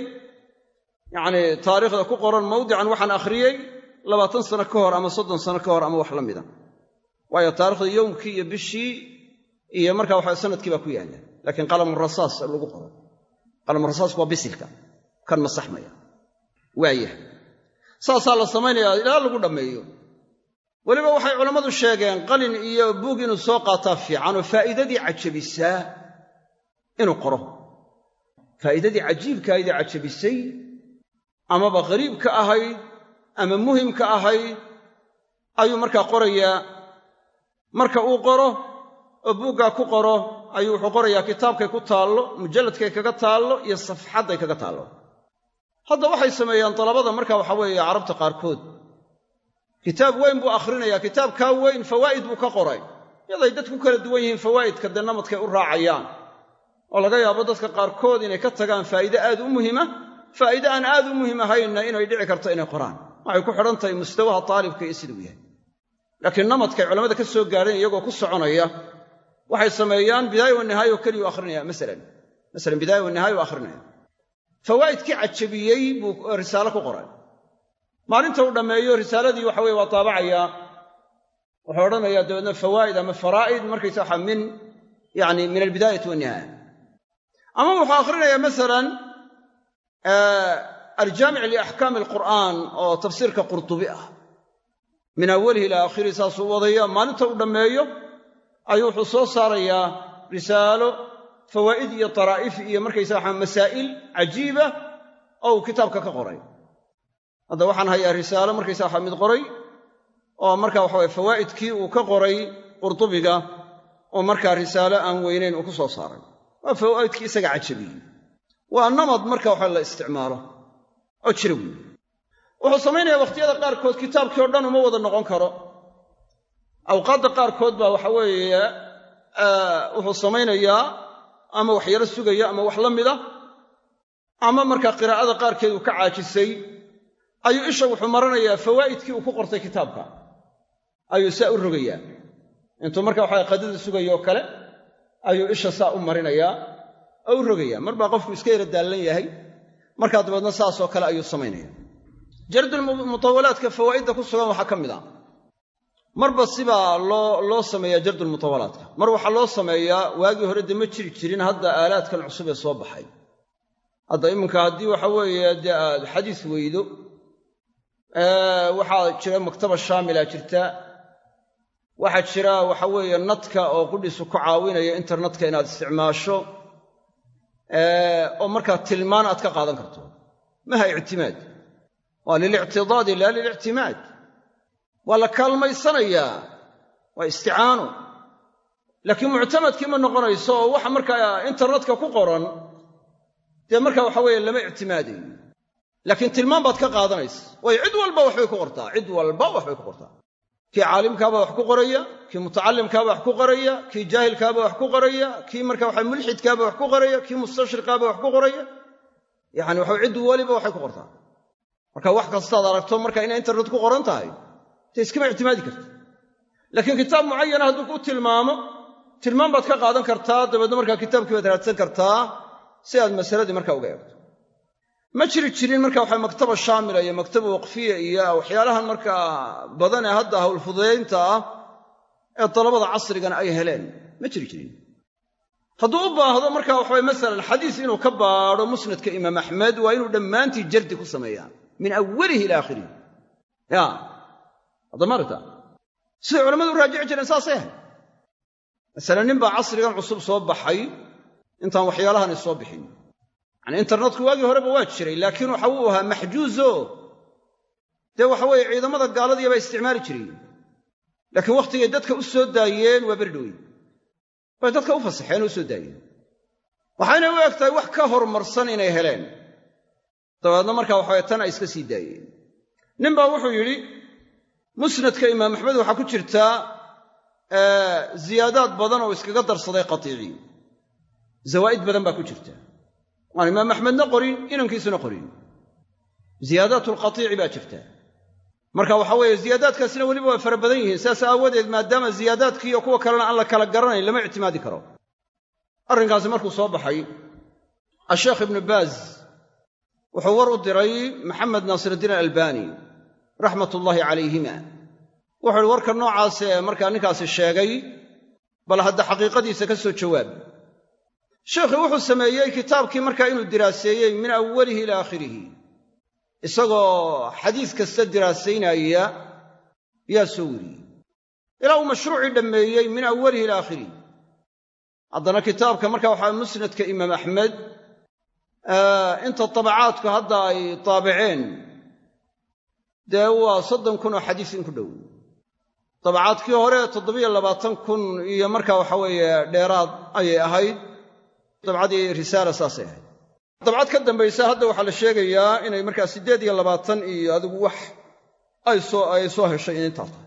yacni taariikhda ku qoran mawdican waxaan akhriyey labaatan sano ka hor ama soddon sano ka hor ama wax la mida. Waayo taarikhda yowmkii iyo bishii iyo markaa waxa sannadkii baa ku yaalla. Laakiin qalamurasaas lagu qoro qalamurasaasku waa bisilka. Kan masaxmaya. Waayah saasaa la samaynayaa ilaa lagu dhammeeyo. Weliba waxay culammadu sheegeen qalin iyo buug inuu soo qaataa fiican oo faa'iidadii cajabisaa inuu qoro. Faa'iidadii cajiibkaaydee cajabisay amaba qariibka ahayd ama muhimka ahayd ayuu markaa qorayaa. Marka uu qoro oo buuggaa ku qoro ayuu wuxuu qorayaa kitaabkay ku taallo mujalladkay kaga taallo iyo safxadday kaga taallo. Hadda waxay sameeyaan dalabada marka waxa weeye carabta qaarkood. Kitaab weyn buu akhrinayaa kitaabkaa weyn fawaa'id buu ka qoray. Yaday dadku kala duwan yihiin fawaa'idka dee namadkay u raacayaan oo laga yaabo dadka qaarkood inay ka tagaan faa'iide aad u muhima faa'iide aan aad u muhiim ahaynna inay dhici karto inay qoraan. Waxay ku xidhan tahay mustawaha taalibka iyo siduu yahay. Laakiin namadkay culamada ka soo gaadheen iyagoo ku soconaya waxay sameeyaan bidaaya wa nihaaya oo keliyu akhrinaya masalan. Masalan bidaaya wa nihaaya u akhrinaya. Fawaa'idkii cajabiyey buu risaalo ku qoray. Maalinta uu dhammeeyo risaaladii waxa weye waa taabacayaa. Wuxuu odhanayaa dabeedna fawaa'id ama faraa'id markaysa waxa min yani min albidaayati wannihaaya ama wuxuu akhrinayaa masalan aljaamic liaxkaami alqur'aan oo tafsiirka qurtubi ah. Min awalihi ilaa aakhirihi saasuu wadaya maalinta uu dhammeeyo ayuu wuxuu soo saarayaa risaalo fawaa'id iyo taraa'if iyo markaysa waxa masaa'il cajiiba oo uu kitaabka ka qoray. Hadda waxaan hayaa risaalo markaysa waxa mid qoray oo marka waxa weye fawaa'idkii uu ka qoray qurtubiga oo markaa risaalo aan weynayn uu ku soo saaray waa fawaa'idkii isaga cajabiyey waa namad marka waxa la isticmaalo. Oo jira weyi wuxuu samaynayaa wakhtiyada qaarkood kitaabkii oo dhan uma wada noqon karo. Awqaadda qaarkood baa waxa weeye wuxuu samaynayaa ama waxyaro sugaya ama wax la mida ama markaa qiraa'ada qaarkeed uu ka caajisay ayuu isha wuxuu maranayaa fawaa'idkii uu ku qortay kitaabka. Ayuu saa u rogayaa. Intuu marka waxa qadada sugayo oo kale ayuu isha saa u marinayaa oo u rogayaa. Mar baa qofku iska yara daallan yahay markaa dabeedna saasoo kale ayuu samaynaya. Jardulmutawalaadka fawaa'idda ku sugan waxaa ka mid a. Marba sibaa loo loo sameeyaa jardulmutawalaadka mar waxaa loo sameeyaa waagii hore dee ma jiri jirin hadda aalaadkan cusub ee soo baxay. Hadda iminka haddii waxa weeye dee aad xadiis weydo waxaa jira maktaba shaamila jirta waxaa jira waxa weeye nadka oo qudhiisu ku caawinaya internetka inaad isticmaasho oo markaa tilmaan aad ka qaadan karto. Maha ictimaad? Waa lilictidaadi laa lilictimaad. Waa la kaalmaysanayaa waa isticaano. Laakiin muctamadkii ma noqonayso oo waxa markaa internetka ku qoran dee marka waxa weeye lama ictimaadayo laakiin tilmaan baad ka qaadanaysa. Waayo cid walba waxbay ku qortaa cid walba waxbay ku qortaa kii caalimkaabaa wax ku qoraya kii mutacallimkaabaa wax ku qoraya kii jaahilkaabaa wax ku qoraya kii marka waxa mulxidkaabaa wax ku qoraya kii mustashriqaabaa wax ku qoraya. Yacani waxa cid waliba waxay ku qortaa. Marka wax kastaad aragto marka inay internet ku qoran tahay dee iskama ictimaadi karta laakiin kitaab mucayana hadduu ku tilmaamo tilmaan baad ka qaadan kartaa dabeedna markaa kitaabkii baad raadsan kartaa si aad masaladii markaa uga eegto ma jiri jirin marka waxa maktaba shaamila iyo maktaba waqfiya iyo waxyaalahan markaa badan ee hadda howlfudaynta ah ee dalabada casrigana ay heleen. Ma jiri jirin. Hadduu u baahdo marka waxaway masalan xadiis inuu ka baadho musnadka imaam axmed waa inuu dhammaantii jardi ku sameeyaa min awalihi ila aakhirihi ya. Addamarta siday culammadu u raajici jireen saasay ahayd. Masalan nin baa casrigan cusub soo baxay intaan waxyaalahani soo bixin yacni internetku waagii horeba waa jiray laakiin waxa uu ahaa maxjuuzo. Dee waxa weeye ciidamada gaaladiya baa isticmaali jireen. Laakiin wakhtigay dadka u soo daayeen waa beri dhowey bay dadka u fasaxeen oo u daayeen. Waxayna u eg tahay wax ka horumarsan inay heleen. Dabeedna markaa waxaweye tan ay iska sii daayeen. Nin baa wuxuu yidhi musnadka imaam axmed waxaa ku jirtaa ziyaadaad badan oo iskaga darsaday qatiicii zawaa'id badan baa ku jirta waan imaam axmedna qorin inankiisuna qorin. Ziyaadaat lqatiici baa jirta. Marka waxa weeye ziyaadaadkaasina weliba waa fara badan yihiin. Saas aawadeed maadaama ziyaadaadkii iyo kuwa kalena aan la kala garanayn lama ictimaadi karo. Arrinkaasi markuu soo baxay asheekh ibnu baaz wuxuu war u diray maxamed naasiruddiin alalbani raxmat ullaahi calayhima. Wuxuu ihi warka noocaas ee markaa ninkaasi sheegay bal hadda xaqiiqadiisa ka soo jawaab sheekhii wuxuu sameeyey kitaabkii markaa inuu diraaseeyey min awalihi ila aakhirihi. Isagoo xadiis kasta diraasaynaya yaa soo weriyey ilaa uu mashruucii dhammeeyey min awalihi ila aakhirihi. Haddana kitaabka marka waxaa musnadka imaam axmed inta tabacaadku hadda ay taabiceen dee waa soddon kun oo xadiis in ku dhow. Dabacaadkii hore toddobiyo labaatan kun iyo marka waxa weeye dheeraad ayay ahayd dabcadii risaala saasay ahayd. Dabcad ka dambaysa hadda waxaa la sheegayaa inay markaa siddeed iyo labaatan iyo adigu wax ay soo ay soo heshay in intaa tahay.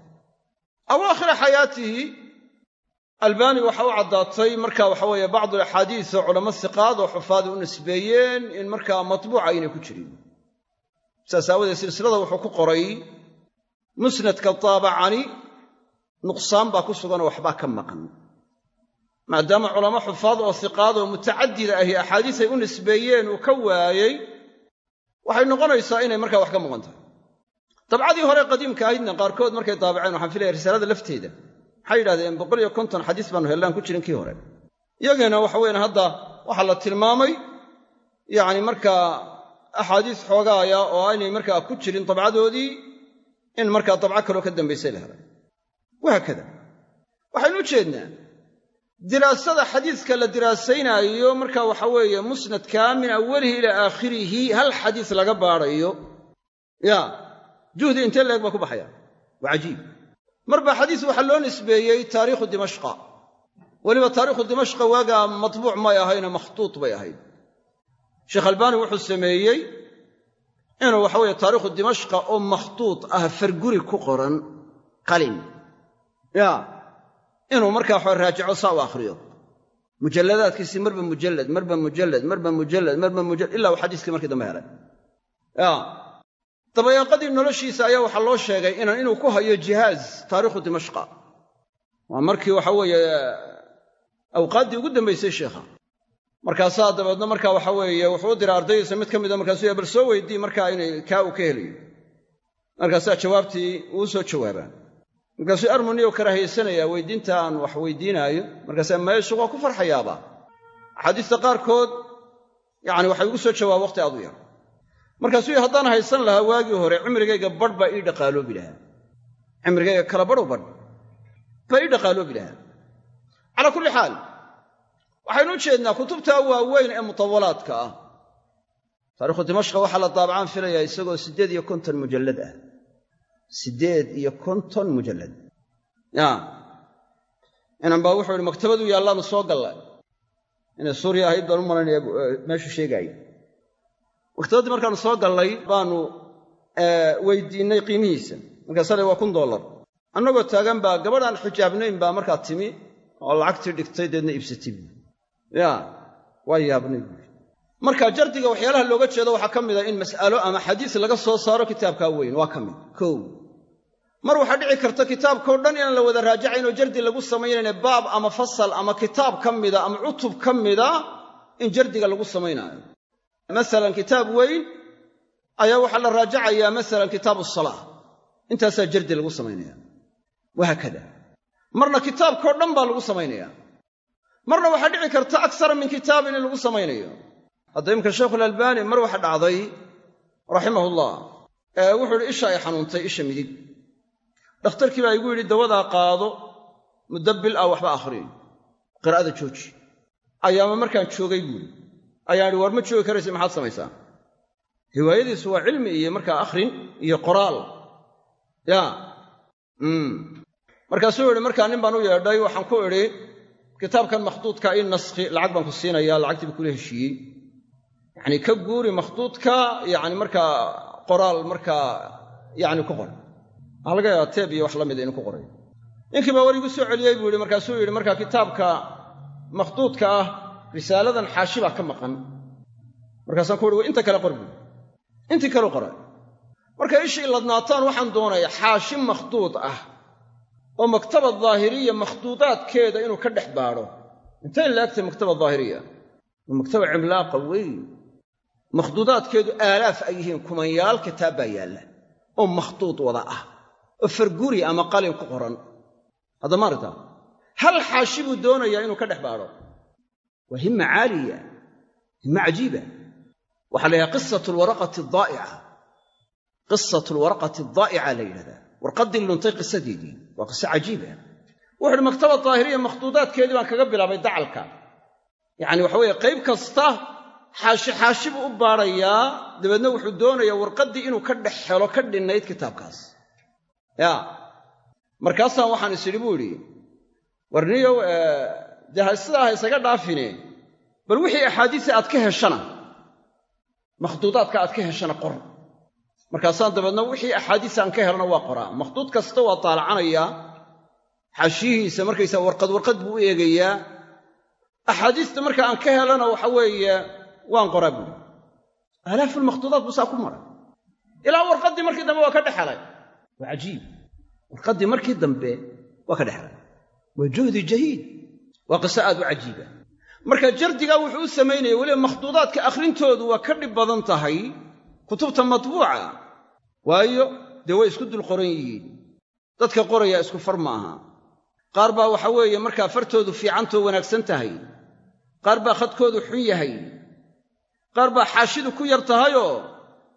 Awaakhira xayaatihi albani waxa u caddaatay marka waxa weeye bacdu axaadiis oo culamo siqaad oo xufaadi u nisbeeyeen in markaa matbuuca aynay ku jirin. Saas aawadeed silsilada wuxuu ku qoray musnadka taabacani nuqsaan baa ku suganoo waxbaa ka maqan maadaama culamo xufaad oo siqaad oo mutacadida ahi axaadiis ay u nisbeeyeen uu ka waayey waxay noqonaysaa inay markaa wax ka maqan tahay. Dabcadii hore qadiimka ahaydna qaarkood markay daabaceen waxaan filaya risaalada lafteeda. Maxay yidhahdeen boqol iyo konton xadiis baanu hellaan ku jirin kii hore. Iyageena waxa weyan hadda waxaa la tilmaamay yacni markaa axaadiis xoogaaya oo aynay markaa ku jirin dabcadoodii in markaa dabco kaloo ka dambaysay la helay. Wahaakada waxaynu u jeednaa diraasada xadiiska la diraasaynaayo marka waxa weeye musnadka min awalihi ilaa aakhirihi hal xadiis laga baadhayo ya juhdi intee leeg baa ku baxaya. Waa cajiib. Marba xadiis waxaa loo nisbeeyey taariikhu dimashqa. Weliba taariikhu dimashqa waagaa matbuuc may ahayne makhtuut bay ahayd. Sheekh albaani wuxuu sameeyey inuu waxa weeye taariikhu dimashqa oo makhtuut ah farguri ku qoran qalin. Ya inuu markaa waxa raajico saa u akhriyo. Mujalladaadkiisii marba mujallad marba mujallad marba mujallad marba mujallad ilaa uu xadiiskii markii dambe helay. Ya. Dabayaaqadii noloshiisa ayaa waxaa loo sheegay inaan inuu ku hayo jihaaz taariikhu dimashqa. Waa markii waxa weeye awqaaddii ugu dambaysay sheikha markaasaa dabeedna marka waxa weeye wuxuu u diray ardaydiisa mid ka mida markaasuu ya bal soo weydii markaa inay kaa uu ka helayo. Markaasaa jawaabtii uu soo jawaabaa markaasuu armuniyow karaahiyaysanaya weydiinta aan wax weydiinaayo markaasaa meeshu waa ku farxayaaba axaadiista qaarkood yacni waxay ugu soo jawaaba waqti aad u yar. Markaasuu haddaan haysan lahaa waagii hore cimrigayga badh baa ii dhaqaaloobi lahaa. Cimrigayga kala badhow badh baa ii dhaqaaloobi lahaa. Calaa kulli xaal waxaynu u jeednaa kutubtaa waaweyn ee mutawalaadka ah. Taarikhu dimashqa waxaa la daabacaan filayaa isagoo siddeed iyo konton mujallad ah siddeed iyo konton mujallad. Inan baa wuxuu ihi maktabadu yaallaanu soo galla inay suuriya ahayd baan u malaynaya meeshu sheegaaya maktabaddii markaanu soo gallay baanu weydiinnay qiimihiisa. Markaasa le waa kun dollar. Annagoo taagan baa gabadh aan xijaabnayn baa markaa timi oo lacagtii dhigtay deedna iibsatay buui ya waa yaabnay buui marka jardiga waxyaalaha looga jeedo waxaa ka mida in mas'alo ama xadiis laga soo saaro kitaabkaa weyn. Waa ka mid. Kow mar waxaa dhici karta kitaabkao dhan inaan la wada raajacayn oo jardi lagu samaynayna baab ama fasal ama kitaab ka mida ama cutub ka mida in jardiga lagu samaynaayo. Masalan kitaab weyn ayaa waxaa la raajacayaa masalan kitaabu salaa intaasaa jardi lagu samaynaya wahaakada marna kitaabkao dhan baa lagu samaynaya marna waxaa dhici karta aksara min kitaabin in lagu samaynayo. Hadda imka sheikhulalbaani mar waxa dhacday raximahullah wuxuu ihi isha ay xanuuntay isha midig dhakhtarkii baa igu yidhi dawadaa qaado muddo bil ah waxba akhriyo. Qiraa'ada jooji. Ayaama markaan joogay? buuri ayaan idhi war ma joogi karaysa maxaad samaysaa? Hiwaayadiisu waa cilmi iyo markaa akhrin iyo qoraal. Ya markaasuu yidhi markaa nin baan u yeedhay waxaan ku idhi kitaabkan makhduudka ii naskhi lacag baan ku siinayaa lacagtii buu kula heshiiyey. Yacni ka guuri makhduudka yacni markaa qoraal markaa yacni ku qor waxaa laga yaabaa teeb iyo wax la mida inuu ku qoray. Ninkii baa war igu soo celiyey buu yidhi markaasuu yidhi markaa kitaabka makhduudka ah risaaladan xaashi baa ka maqan. Markaasaan ku uhi inta kale qor buui intii kaleu qora markay ishii ladnaataan waxaan doonaya xaashi makhduud ah oo maktaba daahiriya makhduudaadkeeda inuu ka dhex baadho. Intay laagtay maktaba daahiriya? Waa maktaba cimlaaqa weyn makhduudaadkeedu aalaaf ay yihiin kumanyaal kitaab baa yaalla oo makhduud wada ah farguri ama qalin ku qoran. Hadda maarta hal xaashi buu doonayaa inuu ka dhex baadho? Waa himma caaliya himma cajiiba. Waxaa la yidhaha qisatu alwaraqati adaa'ica qisatu alwaraqati adaa'ica la yidhahdaa. Warqaddii luntay qisadeedii waa qiso cajiiba. Wuxu uhi maktaba daahiriya makhduudaadkeedii baan kaga bilaabay dacalka. Yacni waxa weeye qayb kasta xaashi xaashi buu u baadhayaa dabeedna wuxuu doonayaa warqaddii inuu ka dhex helo ka dhinnayd kitaabkaas ya. Markaasaan waxaan is idhi buu idhi warniyow dee ha sidaa ha isaga dhaafine bal wixii axaadiisa aad ka heshana makhduudaadka aad ka heshana qor. Markaasaan dabeedna wixii axaadiis aan ka helana waa qoraa. Makhduud kasta waa taalacanayaa xaashiyihiisa markaysaa warqad warqad buu u eegayaa. Axaadiista marka aan ka helana waxa weeye waan qoraa buuri aalaafu lmakhtuudaat buu saa ku maray. Ilaa warqaddii markii dambe waa ka dhex helay waa cajiib warqaddii markii dambe waa ka dhex helay waa juhdi jahiid waa qiso aad u cajiiba marka jardigaa wuxuu u samaynaya weliba makhduudaadka akhrintoodu waa ka dhib badan tahay kutubta matbuuca waayo dee way isku dul qoran yihiin dadka qoraya isku far maaha qaar baa waxa weeye markaa fartoodu fiicantoo wanaagsan tahay qaar baa khadkoodu xun yahay qaar baa xaashidu ku yar tahayoo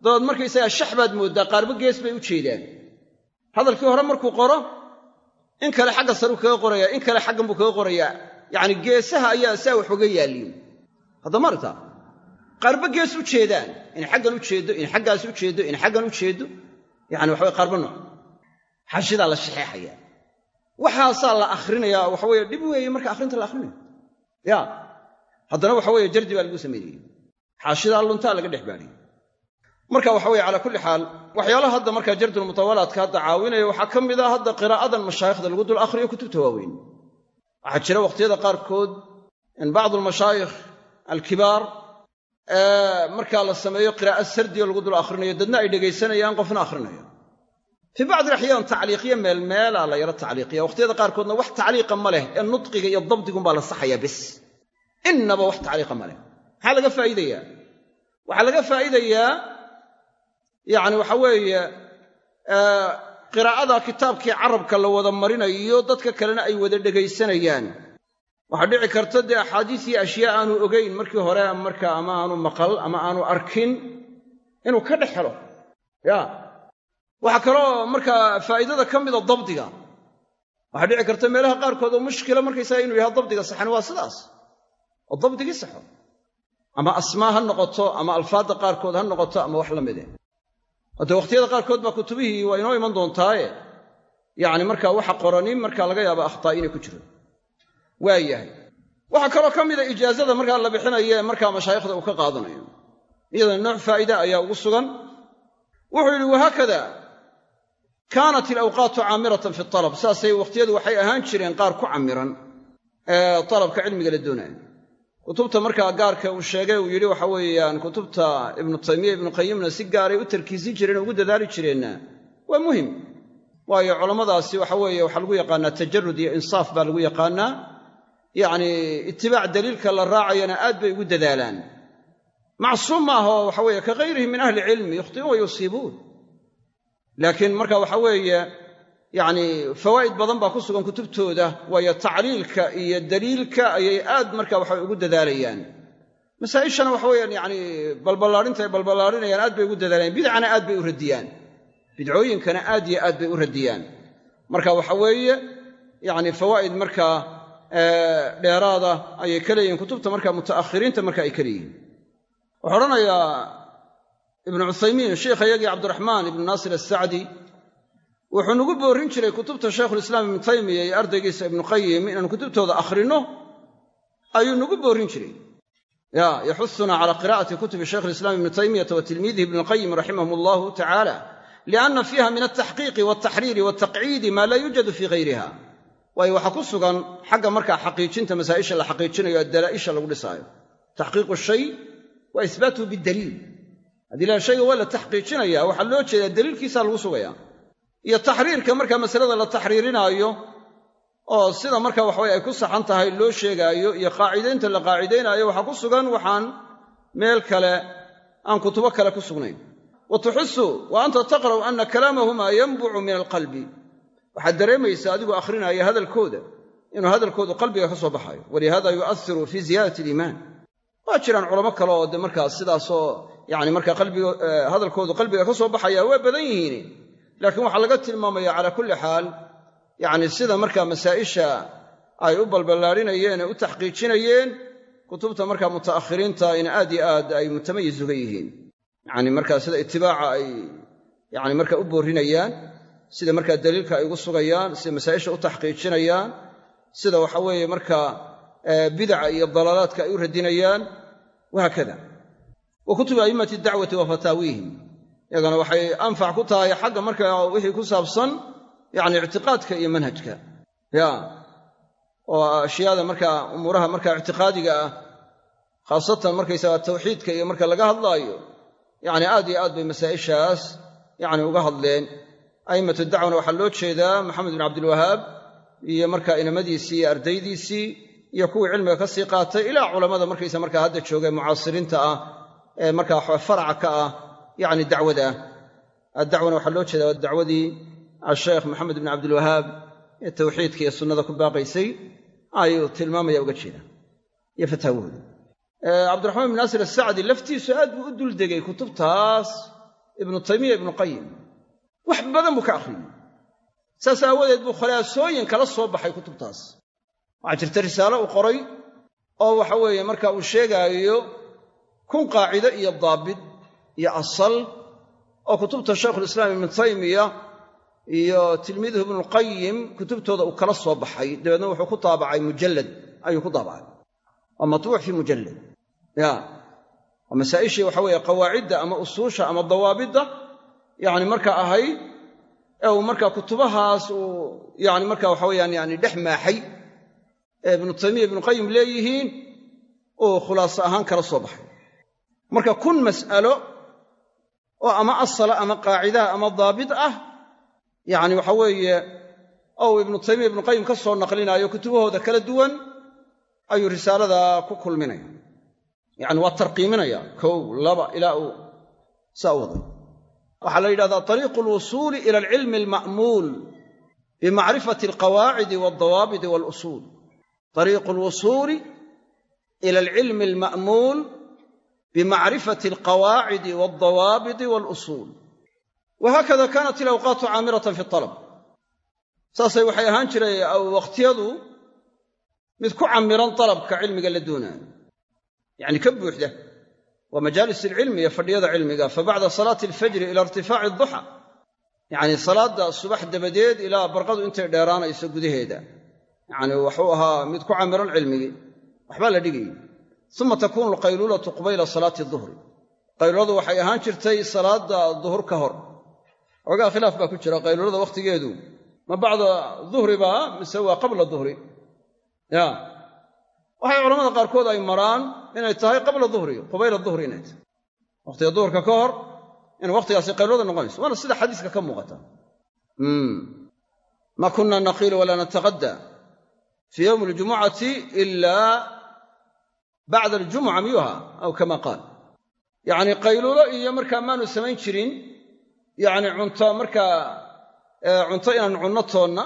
dabaed markaysagaa shax baad mooddaa qaarba gees bay u jeedaan hadalkii hore markuu qoro in kale xagga saruu kaga qorayaa in kale xaggan buu kaga qorayaa. Yacni geesaha ayaa saa wax uga yaalliin haddama aragtaa? Qaarba gees u jeedaan. In xaggan u jeeddo in xaggaas u jeeddo in xaggan u jeeddo yacani waxaway qaarba nooc xaashidaa la shaxeexayaa waxaasaa la akhrinayaa waxa weeye dhib weeye marka akhrinta la akhrinayo ya haddana waxa weeye jardi baa lagu samaynayey xaashidaa luntaa laga dhex baadhiyey marka waxa weye calaa kulli xaal waxyaalaha hadda markaa jardulmutawalaadka hadda caawinaya waxaa ka mid a hadda qiraa'adan mashaayikhda lagu dul akhriyo kutubta waaweyn. Waxaa jira wakhtiyada qaarkood in bacdu almashaayikh alkibaar markaa la sameeyo qiraa'o sardiyo lagu dul akhrinayo dadna ay dhegaysanayaan qofna akhrinayo fii bacdi alaxyaan tacliiqyo meelmeela la yaro tacliiqiya. Wakhtiyada qaarkoodna wax tacliiqa ma leh ee nudqiga iyo dabdigumbaa la saxayaa bes. Innaba wax tacliiqa ma leh. Maxaa laga faa'iidayaa. Waxaa laga faa'iidayaa yacni waxa weeye qiraa'ada kitaabkii carabka la wada marinayo dadka kalena ay wada dhegaysanayaan. Waxaa dhici karta dee axaadiis iyo ashyaa aanu ogayn markii hore marka ama aanu maqal ama aanu arkin inuu ka dhex helo. Ya. Waxaa kaloo markaa faa'iidada ka mida dabdiga. Waxaa dhici karta meelaha qaarkood oo mushkila markaysaga inuu yahay dabdiga saxan waa sidaas. Oo dabdigii saxo. Ama asmaa ha noqoto ama alfaadda qaarkood ha noqoto ama wax la mide hadde wakhtiyada qaarkood baa kutubihii waa inoo iman doontaaye. Yacni markaa waxa qorani markaa laga yaaba akhtaa inay ku jiro waa yahay. Waxaa kaloo ka mida ijaazada markaa la bixinaye markaa mashaayikhda uu ka qaadanayo. Iyadana nooc faa'ida ayaa ugu sugan. Wuxuu yidhi wahaakada kaanat ilawqaatu caamiratan fi alab saasay wakhtiyadu waxay ahaan jireen qaar ku camiran ee dalabka cilmiga la doonaayo kutubta markaa gaarka uu sheegay uu yidhi waxa weeyaan kutubta ibnu taymiya ibnu qayimna si gaaray u tarkiisin jireen oo ugu dadaali jireenna waa muhiim. Waayo culammadaasi waxa weeye waxaa lagu yaqaanaa tajarud iyo insaaf baa lagu yaqaanaa. Yacni itibaac daliilka la raacayana aad bay ugu dadaalaan. Macsuum maaha oo waxa weeye ka kayrihim min ahli cilmi yukhti'uun wa yusiibuun. Laakiin marka waxa weeye yacni fawaa'id badan baa ku sugan kutubtooda. Waayo tacliilka iyo daliilka ayay aad marka waxa ugu dadaalayaan. Masaa'ishana waxa weeyaan yacni balballaadhinta ay balballaadhinayaan aad bay ugu dadaalayaan. Bidcana aad bay u radiyaan. Bidcooyinkana aad iyo aad bay u radiyaan. Marka waxa weeye yacni fawaa'id markaa dheeraada ayay ka leeyihiin kutubta marka muta'akhiriinta marka ay ka leeyihiin wuxuu odhanayaa ibnu cuthaymiin sheikhayagii cabdiraxmaan ibnu naasir assacdi wuxuu nagu boorin jiray kutubta shaykhulislaam ibnu taymiya iyo ardaygiisa ibnu qayim inaanu kutubtooda akhrinno ayuu nagu boorin jiray. Ya yaxusunaa cala qira'ati kutubi shaykh lislaam ibni taymiyata wa tilmiidihi ibni lqayim raximahum allahu tacaala lianna fiiha min altaxqiiqi waltaxriiri waltaqciidi maa laa yuujadu fii hayriha waayo waxaa ku sugan xagga markaa xaqiijinta masaa'isha la xaqiijinayo dalaa'isha lagu dhisaayo taxqiiqu shay wa isbaatuhu bidaliil haddii la shayga waa la taxqiijinaya waxaa loo jeedaa daliilkiisaa lagu sugaya iyo taxriirka markaa masalada la taxriirinaayo oo sida marka waxaweye ay ku saxan tahay loo sheegaayo iyo qaacidaynta la qaacidaynaayo waxaa ku sugan waxaan meel kale aan kutubo kale ku sugnayn. Wa wa anta taqra'u ana kalaamahumaa yanbucu min alqalbi. Waxaad dareemaysaa adigoo akhrinaya hadalkooda inuu hadalkoodu qalbiga ka soo baxayo walihada yu'asiru fii ziyaadati aliimaan. Waa jiraan culamo kale oo de markaa sidaasoo yani markaa qalbiga hadalkoodu qalbiga ka soo baxaya waa badan yihiin laakiin waxaa laga tilmaamaya calaa kulli xaal yacni sida markaa masaa'isha ay u balballaadhinayeen ee u taxqiijinayeen kutubta markaa muta'akhiriinta in aad yo aad ay mutamayiz uga yihiin. Yacni markaa sida itibaaca ay yani markaa u boorrinayaan sida markaa daliilka ay ugu sugayaan sida masaa'isha u taxqiijinayaan sida waxa weeye markaa bidaca iyo dalaalaadka ay u radinayaan wahaakada wa kutubi a'immati dacwati wa fataawiihim iyagana waxay anfac ku tahay xagga markaa wixii ku saabsan yacni ictiqaadka iyo manhajka. Ya. Oo ashyaada markaa umuuraha markaa ictiqaadiga ah khaasatan markaysaga tawxiidka iyo marka laga hadlaayo yacni aad iyo aad bay masaa'ishaas yacni uga hadleen. A'immatu dacwana waxaa loo jeedaa maxamed bin cabdilwahaab iyo markaa inamadiisii iyo ardaydiisii iyo kuwii cilmiga ka sii qaatay ilaa culammada markaysa markaa hadda jooga mucaasiriinta ah ee markaa faraca ka ah yacni dacwada ah. Addacwana waxaa loo jeedaa dacwadii asheekh maxamed bin cabdilwahaab ee tawxiidka iyo sunnada ku baaqaysay ayuu tilmaamaya uga jeeda iyo fataawahooda. Cabdiraxmaan bin naasir asacdi laftiisu aad buu u duldegay kutubtaas ibnu taymiya ibnu qayim wax badan buu ka akhriyey. Saas aawadeed buu khulaasooyin kala soo baxay kutubtaas. Waxaa jirta risaalo uu qoray oo waxa weeye marka uu sheegaayo kun qaacido iyo daabit iyo asal oo kutubta shaykhulislaam ibnu taymiya iyo tilmiiduhu ibnulqayim kutubtooda uu kala soo baxay. Dabeedna wuxuu ku taabacay mujallad ayuu ku daabacay. Waa matbuuc fii mujallad. Ya. Waa waxa weeye qawaacidda ama usuusha ama dawaabidda yacni marka ahayd ee uu marka kutubahaas uu yani marka waxa weyaan yani dhex maaxay ee ibnu taymiya ibnuqayim leeyihiin uu khulaaso ahaan kala soo baxay. Marka kun mas'alo oo ama asala ama qaacidaha ama daabit ah yacni waxa weeye ou ibnu taymiya ibnuqayim ka soo naqlinaayo kutubahooda kala duwan ayuu risaalada ku kulminaya yacni waa tarqiiminaya kow laba ilaa uu saa u waday. Waxaa la yidhahdaa طariiqu alwusuuli ila alcilmi alma'muul bimacrifati alqawaacidi waldawaabiti walusuul. طariiqu alwusuuli ila alcilmi alma'muul bimacrifati alqawaacidi waldawaabiti walusuul wahaakada kaanat ilawqaatu caamiratan fi alab saasay waxay ahaan jiray wakhtiyadu mid ku camiran dalabka cilmiga la doonaayo yacni ka buuxda waa majaalis alcilmi iyo fadhiyada cilmiga fa bacda salaati alfajri ila irtifaaci duxa yacni salaadda subax dabadeed ilaa barqadu intay dheeraanayso gudaheeda yacni waxuu ahaa mid ku camiran cilmigii waxbaa la dhigayay uma takuunu alqayluulatu qubayla salaati duhri qayluuladu waxay ahaan jirtay salaadda duhur ka hor xoogaa khilaaf baa ku jira qayluulada wakhtigeedu ma bacda duhri baa mise waa qabla duhri ya waxay culamada qaarkood ay maraan inay tahay qabla duhri qubayla duhri inay tahay wakhtiga duhurka ka hor in wakhtigaasi qaylulada noqonayso waana sida xadiiska ka muuqata ma kunna naqiilu walaa nataqadda fii yowmi aljumucati ilaa bacda aljumuca miyuha aw kama qaal. Yacni qayluulo iyo markaa maanu samayn jirin yacni cunto markaa cunto inaan cunno toonna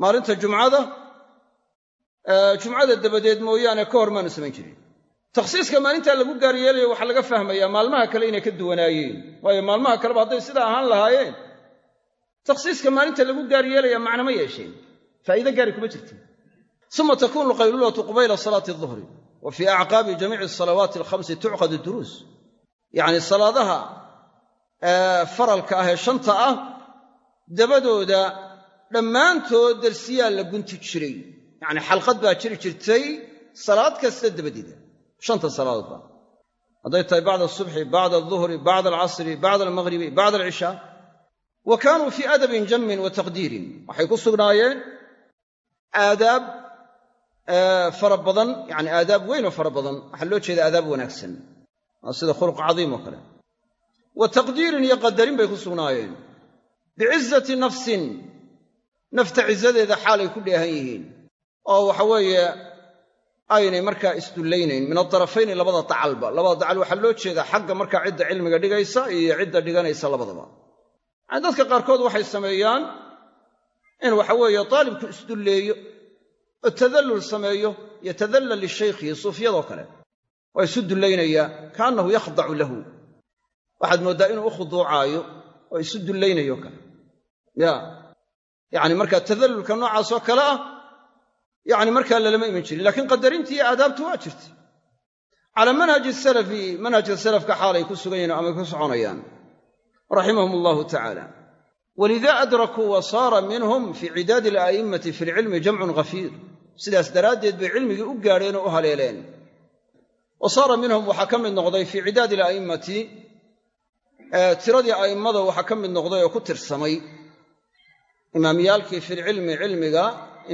maalinta jumcada jumcada dabadeed mooyaane ka hor maanu samayn jirin. Takhsiiska maalintaa lagu gaar yeelayo waxaa laga fahmayaa maalmaha kale inay ka duwanaayeen waayo maalmaha kaleba hadday sidaa ahaan lahaayeen. Takhsiiska maalinta lagu gaar yeelaya macna ma yeesheen faa'iide gaari kuma jirta uma takuunu alqayluulatu qubayla salaati duhri wa fii acqaabi jamiici asalawaati alkhamsi tucqad duruus. Yacni salaadaha faralka ah ee shanta ah dabadooda dhammaantood darsiyaa la gunti jiray. Yacni xalqad baa jiri jirtay salaad kasta dabadeeda shanta salaadoodba hadday tahay bacda asubxi bacda alduhri bacda alcasri bacda almaqhribi bacda alcishaa wa kaanuu fii adabin jammin wa taqdiirin. Waxay ku sugnaayeen aadaab fara badan yacni aadaab weyn oo fara badan. Waxaa loo jeeda aadaab wanaagsan. Waa sida khuluq cadiim oo kale. Wa taqdiirin iyo qadarin bay ku sugnaayeen. Bicizati nafsin. Nafta cizadeeda xaalay ku dheehan yihiin. Oo waxa weeye aynay markaa isdullaynayn. Min adarafayni labada dacalba labada dacal waxaa loo jeedaa xagga markaa cidda cilmiga dhigaysa iyo cidda dhiganaysa labadaba. Yani dadka qaarkood waxay sameeyaan in waxa weeye isdulleeyo oo tadallul sameeyo yatadallal lishaykhihi suufyadoo kale. Waa isu dullaynayaa kaannahu yakhdacu lahu. Waxaad mooddaa inuu u khuduucaayo oo isu dullaynayo kale ya. Yacni markaa tadallulka noocaasoo kale ah yacni markaa lalama iman jirin lakiin qadarintii iyo aadaabtu waa jirtay. Calaa manhaji salafi manhajka salafka xaalay ku sugan yihiin amay ku soconayaan. Raximahum allahu tacaala walida adrakuu wa saara minhum fii cidaadi ala'immati fi lcilmi jamcun ghafiir sidaas daraaddeed bay cilmigii u gaadheen oo u haleeleen wa saara minhum waxaa ka mid noqday fii cidaadi ala'immati tiradii a'immada waxaa ka mid noqday oo ku tirsamay imaamyaalkii filcilmi cilmiga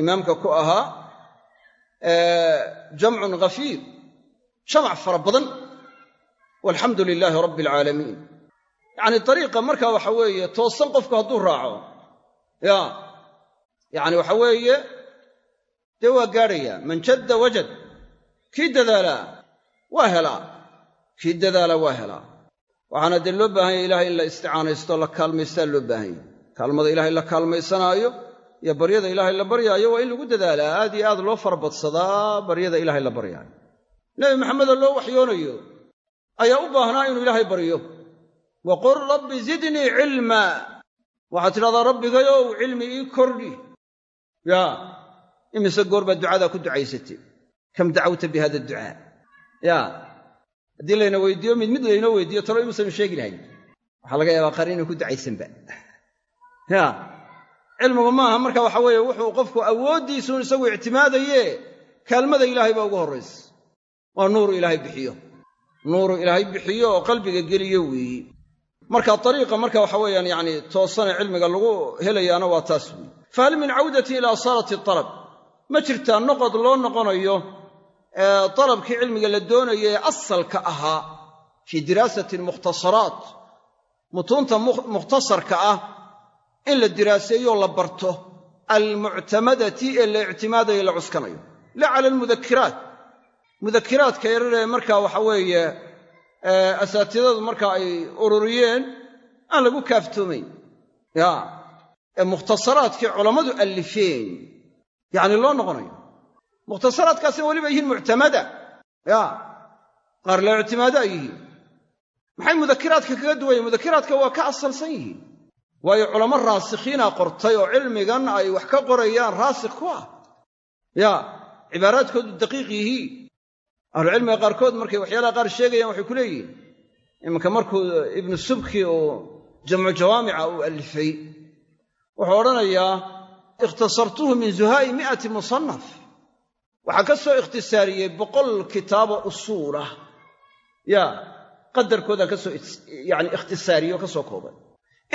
imaamka ku ahaa jamcun ghafiir jamac fara badan walxamdu lilaahi rabbi alcaalamiin yacni dariiqa markaa waxa weeye toosan qofku hadduu raaco. Ya yacni waxa weeye dee waa gaadhayaa man jadda wajad kii dadaalaa waa helaa kii dadaalaa waa helaa waxaana dee loo baahan yahy ilahay in la isticaanaysto la kaalmaystaa loo baahan kaalmada ilahay la kaalmaysanaayo iyo baryada ilaahay la baryaayo waa in lagu dadaalaa aad iyo aad loo farabadsadaa baryada ilaahay la baryaayo nebi maxamedoo loo waxyoonayo ayaa u baahnaa inuu ilaahay baryo wa qul rabbi zidnii cilmaa waxaad tidhahdaa rabbigayow cilmi ii kordhi yaa imise goor baad ducadaa ku ducaysatay kam dacawta bi hada ducaa yaa haddii layna weydiiyo mid mid laynoo weydiiyo talo imusaynu sheegi lahayn waxaa laga yaabaa qaar inay ku ducaysanba ya cilmigu maaha marka waxa weeye wuxuu qofku awooddiisuun isagu ictimaadaye kaalmada ilaahay baa ugu horraysa waa nuuru ilaahay bixiyo nuuru ilaahay bixiyo oo qalbiga geliyo weeyi marka ariiqa marka waxa weeyaan yacni toosane cilmiga lagu helayaana waa taas. Weeye fahal min cawdatin ilaa asaalati alab ma jirtaa noqod loo noqonayo dalabkii cilmiga la doonayo ee asalka ahaa fii diraasati mukhtasaraat. Mutuunta mukhtasarka ah in la diraaseeyoo la barto. Almuctamadati ee la ictimaadayo la cuskanayo. La cala almudakiraat mudakiraadka yararee markaa waxa weeye asaatidadu marka ay ururiyeen aan lagu kaaftoomayn ya ee mukhtasaraadkii culammadu allifeen. Yacni loo noqonayo. Mukhtasaraadkaasina weliba yihiin muctamada. Ya qaar la ictimaado ay yihiin. Maxay mudakiraadka kaga duwanyahin mudakiraadka waa ka asalsan yihiin. Waayo culamo raasikhiina qortay oo cilmigan ay wax ka qorayaan raasikh ku ah. Ya cibaaraadkoodu daqiiq yihiin ahlucilmiga qaarkood markay waxyaalaha qaar sheegayaan waxay ku leeyihiin iminka markuu ibnu subki uu jamcu jawaamica uu allifay wuxuu odhanayaa ikhtasartuhu min zuhaa'i mi'ati musannaf. Waxaa ka soo ikhtisaariyey boqol kitaabo usuulah ya qadarkoodaan ka soo yani ikhtisaariyo ka soo koobay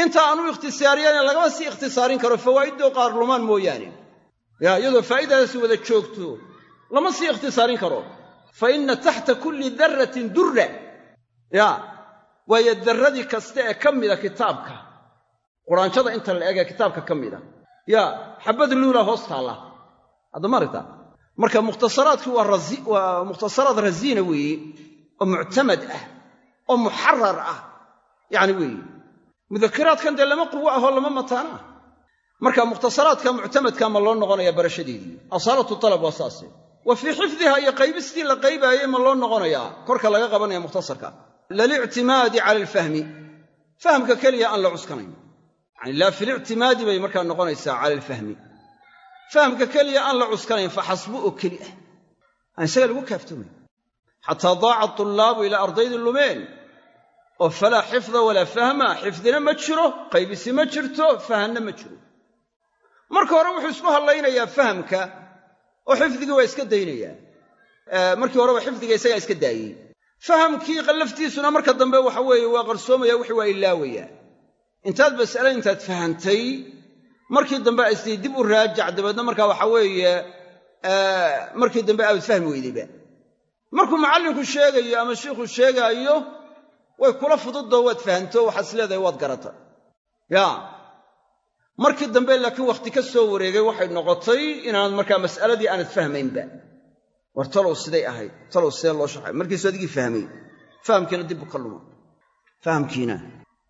inta aanu ikhtisaariyana lagama sii ikhtisaarin karo fawaa'iddoo qaar lumaan mooyaane. Ya iyadoo faa'iidadaasi wada joogto lama sii ikhtisaarin karo fa inna taxta kulli darratin durra ya waayo darradii kasta ee ka mida kitaabka quraanjada inta la eegee kitaabka ka mida ya xabad luula hoos taalla haddama aragtaa marka mukhtasaraadkii waa mukhtasaraad rasiina weeye oo muctamad ah oo muxarar ah yacni weeye mudakiraadkan dee lama quwo ahoo lama mataana marka mukhtasaraadka muctamadka ma loo noqonaya barashadeedii asaalatu talab waa saase wa fii xifdiha iyo qaybistii la qaybaayey ma loo noqonayaa. Korka laga qabanaya mukhtasarka. Lalictimaadi cala alfahmi. Fahamka keliya aan la cuskanayn. Yani laa filictimaadi bay markaa noqonaysaa cala alfahmi. Fahamka keliya aan la cuskanayn fa xasbu oo keli ah. Aan isaga lagu kaaftoomay. Xataa daaca tullaabu ilaa ardaydii lumeen. Oo falaa xifda walaa fahma. Xifdina ma jiro qaybisi ma jirto fahanna ma jiro. Marka hore wuxuu isku hadlaynayaa fahamka oo xifdigii waa iska daynayaa markii horeba xifdiga isagaa iska daayey. Fahamkii qallaftiisuna marka dambe waxa weeye waa qarsoomaya wixii waa ilaawayaa intaad mas'ale intaad fahantay markii dambe aystii dib u raajac dabeedna markaa waxa weeye markii dambe aad fahmi weydayba. Markuu macallinku sheegayo ama shiikhu sheegaayo way kula fududoo waad fahanto waxaad leedahay waad garata ya markii dambe laakiin wakhti ka soo wareegay waxay noqotay inaanad markaa mas'aladii aanad fahmaynba. War talow siday ahayd talow sidee loo sharxay markiisu adigii fahmay fahamkiina dibbuu ka luma fahamkiina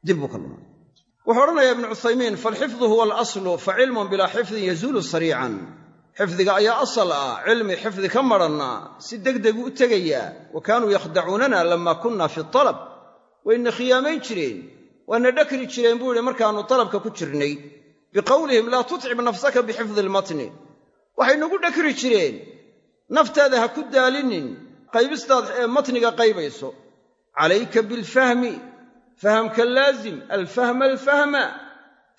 dibbuu ka luma wuxuu odhanayaa ibnu cuthaymiin faalxifdu huwa alaslu fa cilmun bilaa xifdin yazuulu sariican. Xifdiga ayaa asal ah cilmi xifdi ka madhanna si degdegu u tegayaa. Wa kaanuu yakhdacuunana lamma kunna fi alab wayna khiyaamayn jireen waana dhakri jireen buu yihi markaannu dalabka ku jirnay biqowlihim laa tutcib nafsaka bixifdi ilmatni waxay nagu dhakri jireen naftaada ha ku daalinin qaybistaad matniga qaybayso. Calayka bilfahmi fahamka laazim alfahma alfahma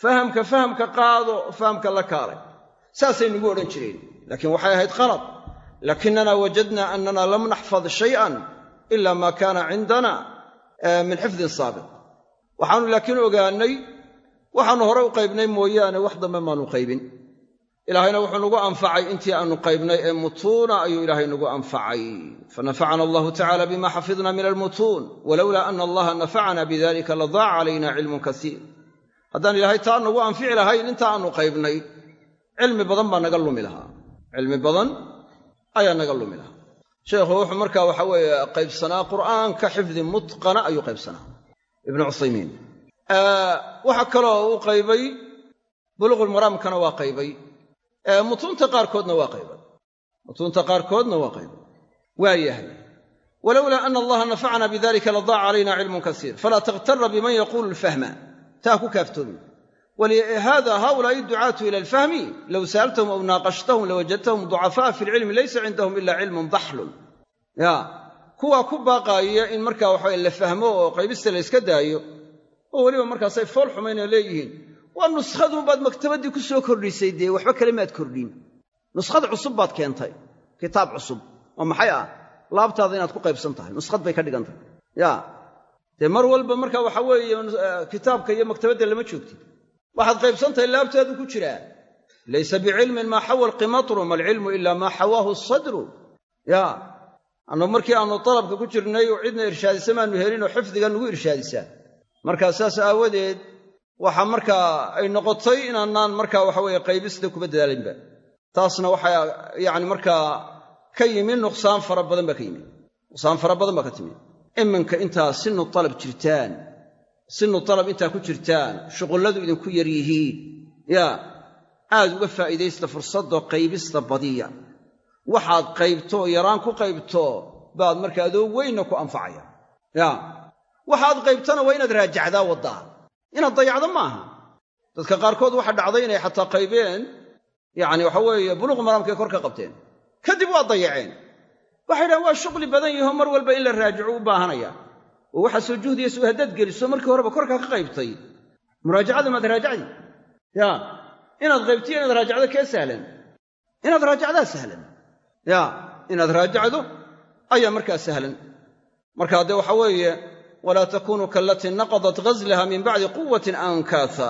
fahamka fahamka qaado fahamka la kaalay. Saasay nagu odhan jireen. Laakiin waxay ahayd qalad lakinana wajadna annana lam naxfad shay'an ila ma kaana cindana min xifdin saabiq waxaanu laakiin ogaannay waxaannu hore u qaybnay mooyaane wax dambe maanu qaybin. Ilaahayna wuxuu nagu anfacay intii aanu qaybnay ee mutuuna ayuu ilaahay nagu anfacay. Fanafacana allahu tacala bima xafidna min almutuun walowlaa ana allaha nafacana bidalika ladaaca calayna cilmun kasiir. Haddaan ilaahay taa nagu anfici lahayn inta aanu qaybnay cilmi badan baa naga lumi lahaa. Cilmi badan ayaa naga lumi lahaa. Sheekhu wuxuu markaa waxa weeye qaybsanaa qur'aanka xifdi mutqana ayuu qaybsanaa. Ibnu cuthaymiin waxaa kaloo uu qaybay buluqulmaraamkana waa qaybay. Mutuunta qaarkoodna waa qaybay. Mutuunta qaarkoodna waa qaybay. Waa yahay. Walowlaa ana allaha nafacana bidalika ladaaca calayna cilmun kasiir. Falaa takhtara biman yaquulu lfahma taa ku kaaftoomi. Walihaada haulaai ducaatu ila alfahmi low sa'altahum aw naaqashtahum lawajadtahum ducafaa'a fi lcilmi laysa cindahum ila cilmun daxlun. Ya kuwaa ku baaqaaya in markaa waxawe la fahmo oo qaybista la yska daayo oo weliba markaasay fool xumaynay leeyihiin. Waa nuskhadun baad maktabaddii ku soo kordhisay dee waxba kale maad kordhin nuskhad cusub baad keentay. Kitaab cusub. Oo maxay ah? Laabtaada inaad ku qaybsan tahay. Nuskhad bay ka dhigan tahay. Ya dee mar walba marka waxa weeye kitaabka iyo maktabadda lama joogtid waxaad qaybsantahay laabtaadu ku jiraa laysa bicilmin maa xawa alqimatru ma alcilmu ila maa xawaahu sadru ya annu markii aannu dalabka ku jirnay oo cidna irshaadisa maanu helin oo xifdiga nugu irshaadisaa markaa saas aawadeed waxa markaa ay noqotay inaanaan markaa waxa weeye qaybisda kuba dadaalinba. Taasna waxaa yacni markaa ka yimi nuqsaan fara badan baa ka yimi nuqsaan fara badan baa ka timi iminka intaa sinu dalab jirtaan. Sinu dalab intaa ku jirtaan. Shuqulladu idinku yar yihiin. Yaa aad uga faa'iidaysta fursadoo qaybista badiya. Waxaad qaybto yaraan ku qaybto baad markaa adoo weynna ku anfacaya yaa waxaad qaybtana waa inaad raajacdaa waddaa. Inaad dayacdo maaha. Dadka qaarkood waxa dhacday inay xataa qaybeen yacni waxa weeye buluuq maraamkay kor ka qabteen. Kadib waa dayaceen. Waxay dhahaan waa shuqli badan yaho mar walba in la raajico u baahanaya oo waxaa soo juhdiyaysa haddaad geliso markii horeba korkaa ka qaybtay. Muraajacada maad raajacdi. Ya. Inaad qaybtiyo inaad raajacdo kee sahlan? Inaad raajacdaa sahlan. Ya. Inaad raajacdo ayaa markaa sahlan. Markaa dee waxa weeye walaa takunuu kaalatii naqadat ghazlaha min bacdi quwatin ankaasa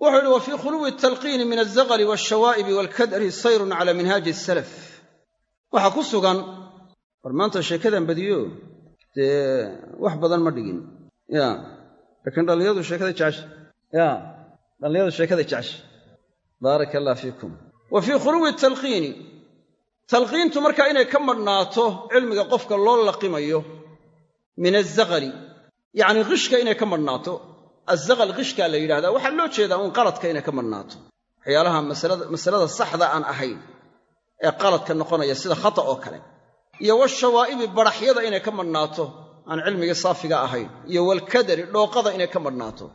wuxuu yidhi wa fii khuluwi altalqiini min alzaqli waalshawaa'ibi waalkadri sayrun cala minhaaji asalaf waxaa ku sugan war maanta sheekadan badiyo dee wax badan ma dhigin. Ya laakiin dhallinyadu sheekada jecesha. Ya dhallinyadu sheekada jecesha. Baaraka allah fiikum. Wa fii khuluwi talqiini. Talqiintu markaa inay ka madhnaato cilmiga qofka loo laqimayo min yacni qishka inay ka madhnaato azaqal qishkaa la yidhahdaa waxaa loo jeedaa uun qaladka inay ka madhnaato waxyaalaha masalada saxda aan ahayn ee qaladka noqonaya sida khata oo kale iyo washawaa'ibi baraxyada inay ka madhnaato aan cilmigii saafiga ahayn iyo walkadari dhooqada inay ka madhnaato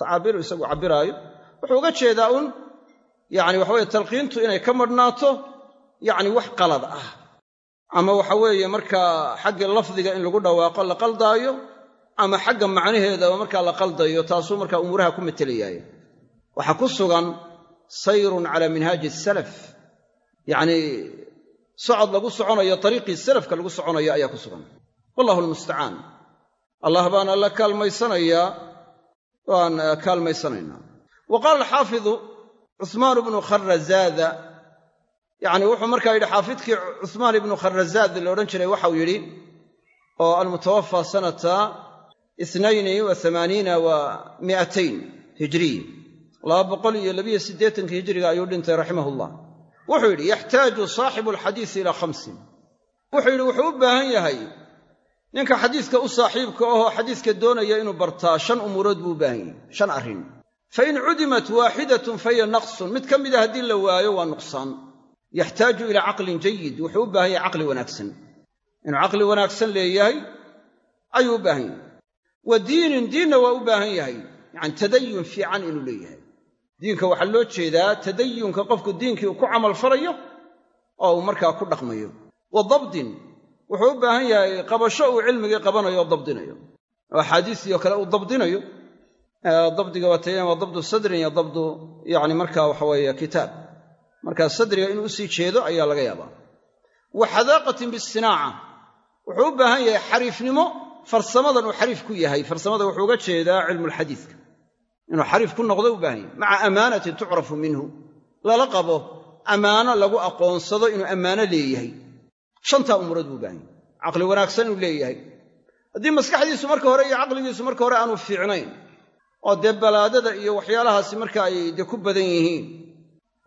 tacaabiru isagu cabbiraayo. Wuxuu uga jeedaa uun yacni waxaweye talqiintu inay ka madhnaato yacni wax qalad ah. Ama waxa weeye markaa xagga lafdiga in lagu dhawaaqo la qaldaayo ama xagga macnaheedaba markaa la qaldayo taasuu markaa umuuraha ku matelayaaye waxaa ku sugan sayrun cala minhaaji salaf yacnii socod lagu soconayo ariiqii salafka lagu soconayo ayaa ku sugan. Wallahu almustacaan allah baan alla kaalmaysanayaa waan kaalmaysanaynaa. Wa qaala alxaafidu cuhmaan bnu kharazaada yacni wuxuu markaa yidhi xaafidkii cuhmaan ibnu kharazaad la odhan jiray waxau yidhi oo almutawafa sanata itnayni wa amaaniina wa mi'atayn hijriy laba boqol iyo labiyo siddeetankii hijriga ayuu dhintay raximah ullah wuxuu yidhi yaxtaaju saaxibu alxadiisi ilaa khamsin. Wuxuu yidhi wuxuu u baahan yahay ninka xadiiska u saaxiibka ahoo xadiiska doonaya inuu bartaa shan umuurood buu u baahan yahay shan arrin. Fain cudimat waaxidatun fahiya naqsun. Mid ka mida haddii la waayo waa nuqsaan. Yaxtaaju ilaa caqlin jayid wuxuu u baahan yahay caqli wanaagsan. Inuu caqli wanaagsan leeyahay ayuu u baahan yahay wa diinin diinna waa u baahan yahay. Yacani tadayun fiican inuu leeyahay. Diinka waxaa loo jeedaa tadayunka qofku diinkii uu ku camal falayo oo uu markaa ku dhaqmayo. Wa dabdin wuxuu u baahan yahay qabasho uu cilmigii qabanayo oo dabdinayo. Oo axaadiistii kale uu dabdinayo. Dabdiga waa tayaan waa dabdu sadrin iyo dabdu yacni markaa waxa weeye kitaab. Markaa sadriga inuu u sii jeedo ayaa laga yaabaa. Wa xadaaqatin bisinaaca wuxuu u baahan yahay xariifnimo farsamadan uu xariif ku yahay farsamada wuxuu uga jeedaa cilmulxadiiska inuu xariif ku noqdo u baahan yahy maca amaanatin tucrafu minhu. Lala qabo ammaano lagu aqoonsado inuu ammaano leeyahay. Shantaa umurood buu baahan yahy caqli wanaagsan inuu leeyahay. Haddii maskaxdiisu marka hore iyo caqligiisu marka hore aanu fiicnayn oo dee balaadada iyo waxyaalahaasi marka ay dee ku badan yihiin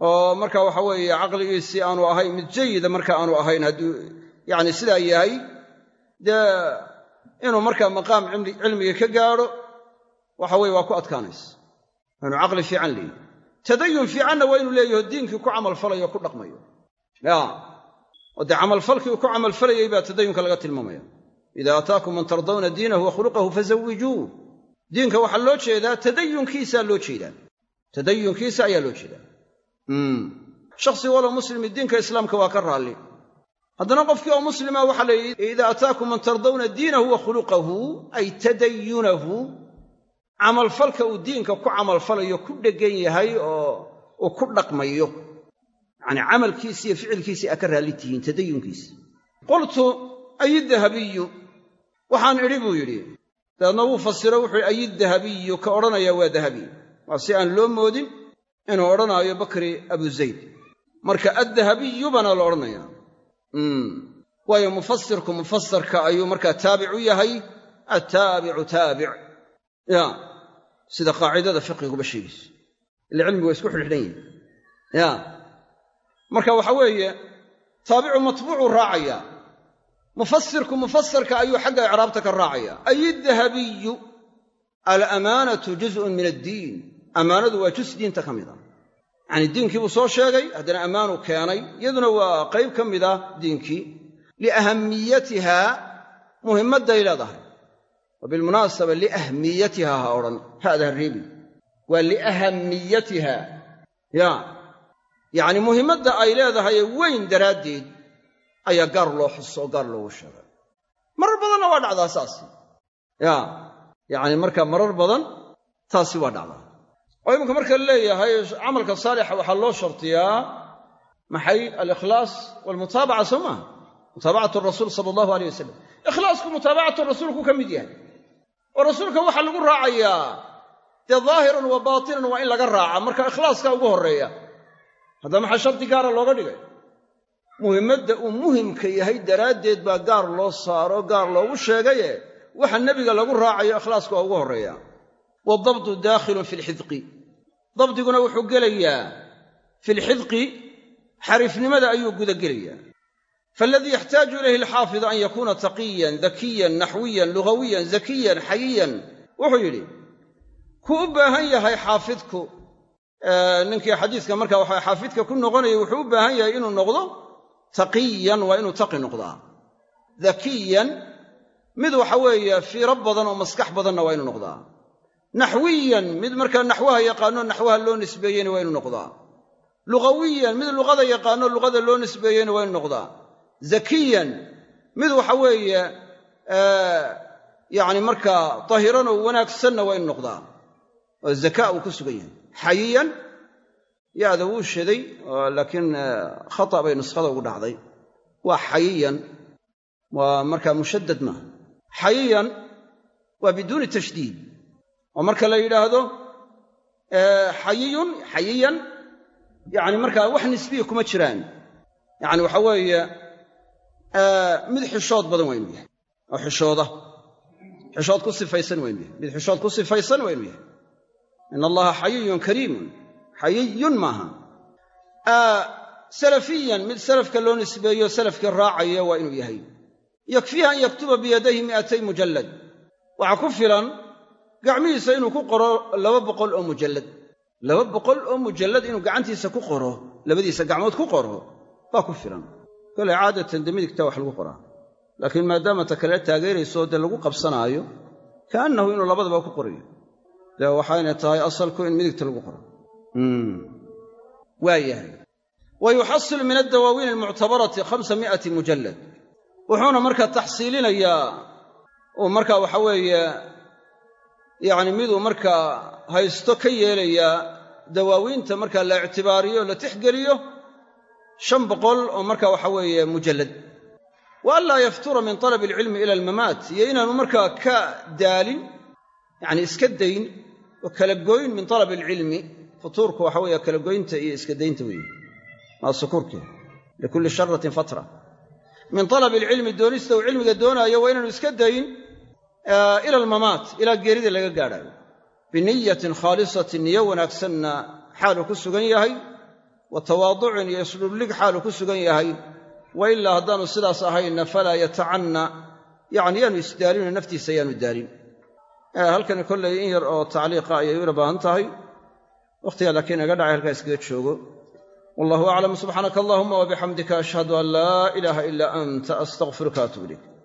oo marka waxa weeye caqligiisii aanu ahayn mid jayida marka aanu ahayn hadduu yacni sidaa yahay dee inuu markaa maqaam cilmiga ka gaadho waxa weye waa ku adkaanaysa. Inuu caqli fiican leeyahy tadayun fiicanna waa inuu leeyaho diinkii ku camalfalayo ku dhaqmayo. Ya oo dee camalfalkii uu ku camalfalayay baa tadayunka laga tilmaamaya. Ida ataakum man tardawna diinahu wa khuluqahu fazawijuuh diinka waxaa loo jeedaa tadayunkiisaa loo jeedaa. Tadayunkiisa ayaa loo jeedaa. Shakhsi walow muslimi diinka islaamka waa ka raalli haddana qofkii oo muslima waxaa la yidhi ida ataakum man tardawna diinahu wa khuluqahu ay tadayunahu camalfalka uu diinka ku camalfalayo ku dheggan yahay oo uu ku dhaqmayo. Yacanii camalkiisi iyo ficilkiisii aa ka raalli tihiin tadayunkiisa qultu ay dahabiyu? Waxaan idhi buu yidhi. Dabeedna wuu fasiro wuxuu yidhi ayidahabiyu ka odhanaya waa dahabi. Waa si aan loo moodin inuu odhanaayo bakri abu zayd. Marka addahabiyu bana la odhanaya waayo mufasirku mufasarka ayuu markaa taabic u yahay. Attaabicu taabic. Ya. Sida qaacidada fiqiguba sheegayso. Ila cilmigu waa isku xidhxidhan yihiin ya. Marka waxa weeye taabicu matbuucuu raacaya. Mufasirku mufasarka ayuu xagga icraabta ka raacaya. Ay dahabiyu alamaanatu juzun min addiin. Ammaanadu waa jus diinta ka mid a yacanii diinkii buu soo sheegay haddana ammaanuu keenay iyaduna waa qayb ka mid ah diinkii. Liahamiyatiha muhimmadday leedahay. Wa bilmunaasaba liahmiyatiha ha odhan hada ha reebi waa liahamiyatiha ya. Yacni muhimmadda ay leedahay weyn daraaddeed ayaa gaar loo xuso oo gaar loogu sheegay. Marar badanna waa dhacdaa saasi. Ya. Yacni marka marar badan taasi waa dhacdaa oo iminka marka leeyahay camalka saalixa waxaa loo shartiyaa maxay alikhlaas waalmutaabaca soo maaha mutaabacatu rasuul sala allahu aleyh wasalam ikhlaasku mutaabacatu rasuulku ka mid yahay. Oo rasuulka waxaa lagu raacayaa. Dee daahiran wa baatinan waa in laga raaca. Marka ikhlaaska ugu horreeya haddaba maxaa shardi gaara looga dhigay? Muhimmadda uu muhimka yahay daraaddeed baa gaar loo saaro gaar loogu sheegaye waxa nebiga lagu raacayo ikhlaasku waa ugu horreeya. Waaldabdu daakhilun fi lxidqi dabdiguna wuxuu gelayaa fi lxidqi xariifnimada ayuu gudagelayaa. Faaladii yaxtaaju ilayhi alxaafidu an yakuuna taqiyan dakiyan naxwiyan lugawiyan zakiyan xayiyan. Wuxuu yidhi kuu u baahan yahay xaafidku ninkii xadiiska marka waxa xaafidka ku noqonaya wuxuu u baahan yahay inuu noqdo taqiyan waa inuu taqi noqdaa. Dakiyan mid waxa weeye fiiro badan oo maskax badanna waa inuu noqdaa naxwiyan mid markaa naxwaha yaqaano naxwaha loo nisbeeyeyna waa inuu noqdaa. Lugawiyan mid luqada yaqaano luqada loo nisbeeyeyna waa inuu noqdaa. Zakiyan mid waxa weeye yacni markaa dahiranoo wanaagsanna waa inuu noqdaa. Oo zakaa uu ku sugan yahay. Xayiyan yaada wuu shaday laakiin khata bay nuskhada ugu dhacday. Waa xayiyan. Waa markaa mushaddad maaha. Xayiyan waa biduuni tashdiid oo marka la yidhaahdo xayiyun xayiyan yacni markaa wax nisbiya kuma jiraan. Yacni waxa weeye mid xishood badan waa inuu yahay oo xishooda xishood ku sifaysan waa inuu yahay mid xishood ku sifaysan waa yahay. In allaha xayiyun kariimun xayiyun maaha. Salafiyan mid salafka loo nisbeeyo salafkii raacaya waa inuu yahay. Yakfiiha an yaktuba biyadayhi mi'atay mujallad. Waxaa ku filan gacmihiisa inuu ku qoro laba boqol oo mujallad. Laba boqol oo mujallad inuu gacantiisa ku qoro labadiisa gacmood ku qoro baa ku filan. Kolay caadatan dee midigta wax lagu qoraa. Laakiin maadaama ta kale taageerayso dee lagu qabsanaayo kaannahu inuu labadaba ku qorayo. Dee waxayna tahay asalku in midigta lagu qoro. Waa yahay. Wa yuxasilu min addawaawiin almuctabarati khamsa mi'ati mujallad. Wuxuuna markaa taxsiilinayaa uu markaa waxa weeye yacni miduu markaa haysto ka yeelayaa dawaawiinta markaa la ictibaariyo la tixgeliyo shan boqol oo markaa waxa weeye mujallad. Wa an laa yaftura min talabi alcilmi ila almamaat iyo inaanu markaa ka daalin yacni iska dayn oo kala goyn min talabi alcilmi futuurku waxa weeye kala goynta iyo iska daynta weeye maa sukuurkii likulli sharatin fatra. Min talabi alcilmi doonista uu cilmiga doonaayo waa inaanu iska dayn ila almamaat ilaa geerida laga gaadhaayo. Biniyatin khaalisatin niyo wanaagsanna xaaluu ku sugan yahay wa tawaaducin iyo isdhullig xaaluu ku sugan yahay. Wa ilaa haddaanu sidaas ahayna falaa yatacanna yacni yaanu isdaalino naftiisa yaanu daalin. Halkani kollay in yar oo tacliiqa ayay ula baahan tahay. Wakhtigaa laakiin naga dhacay halkaa iskaga joogo. Wallahu aclam subxaanaka allahuma wabixamdika ashhadu an laa ilaaha ilaa anta astaqfiruka atuub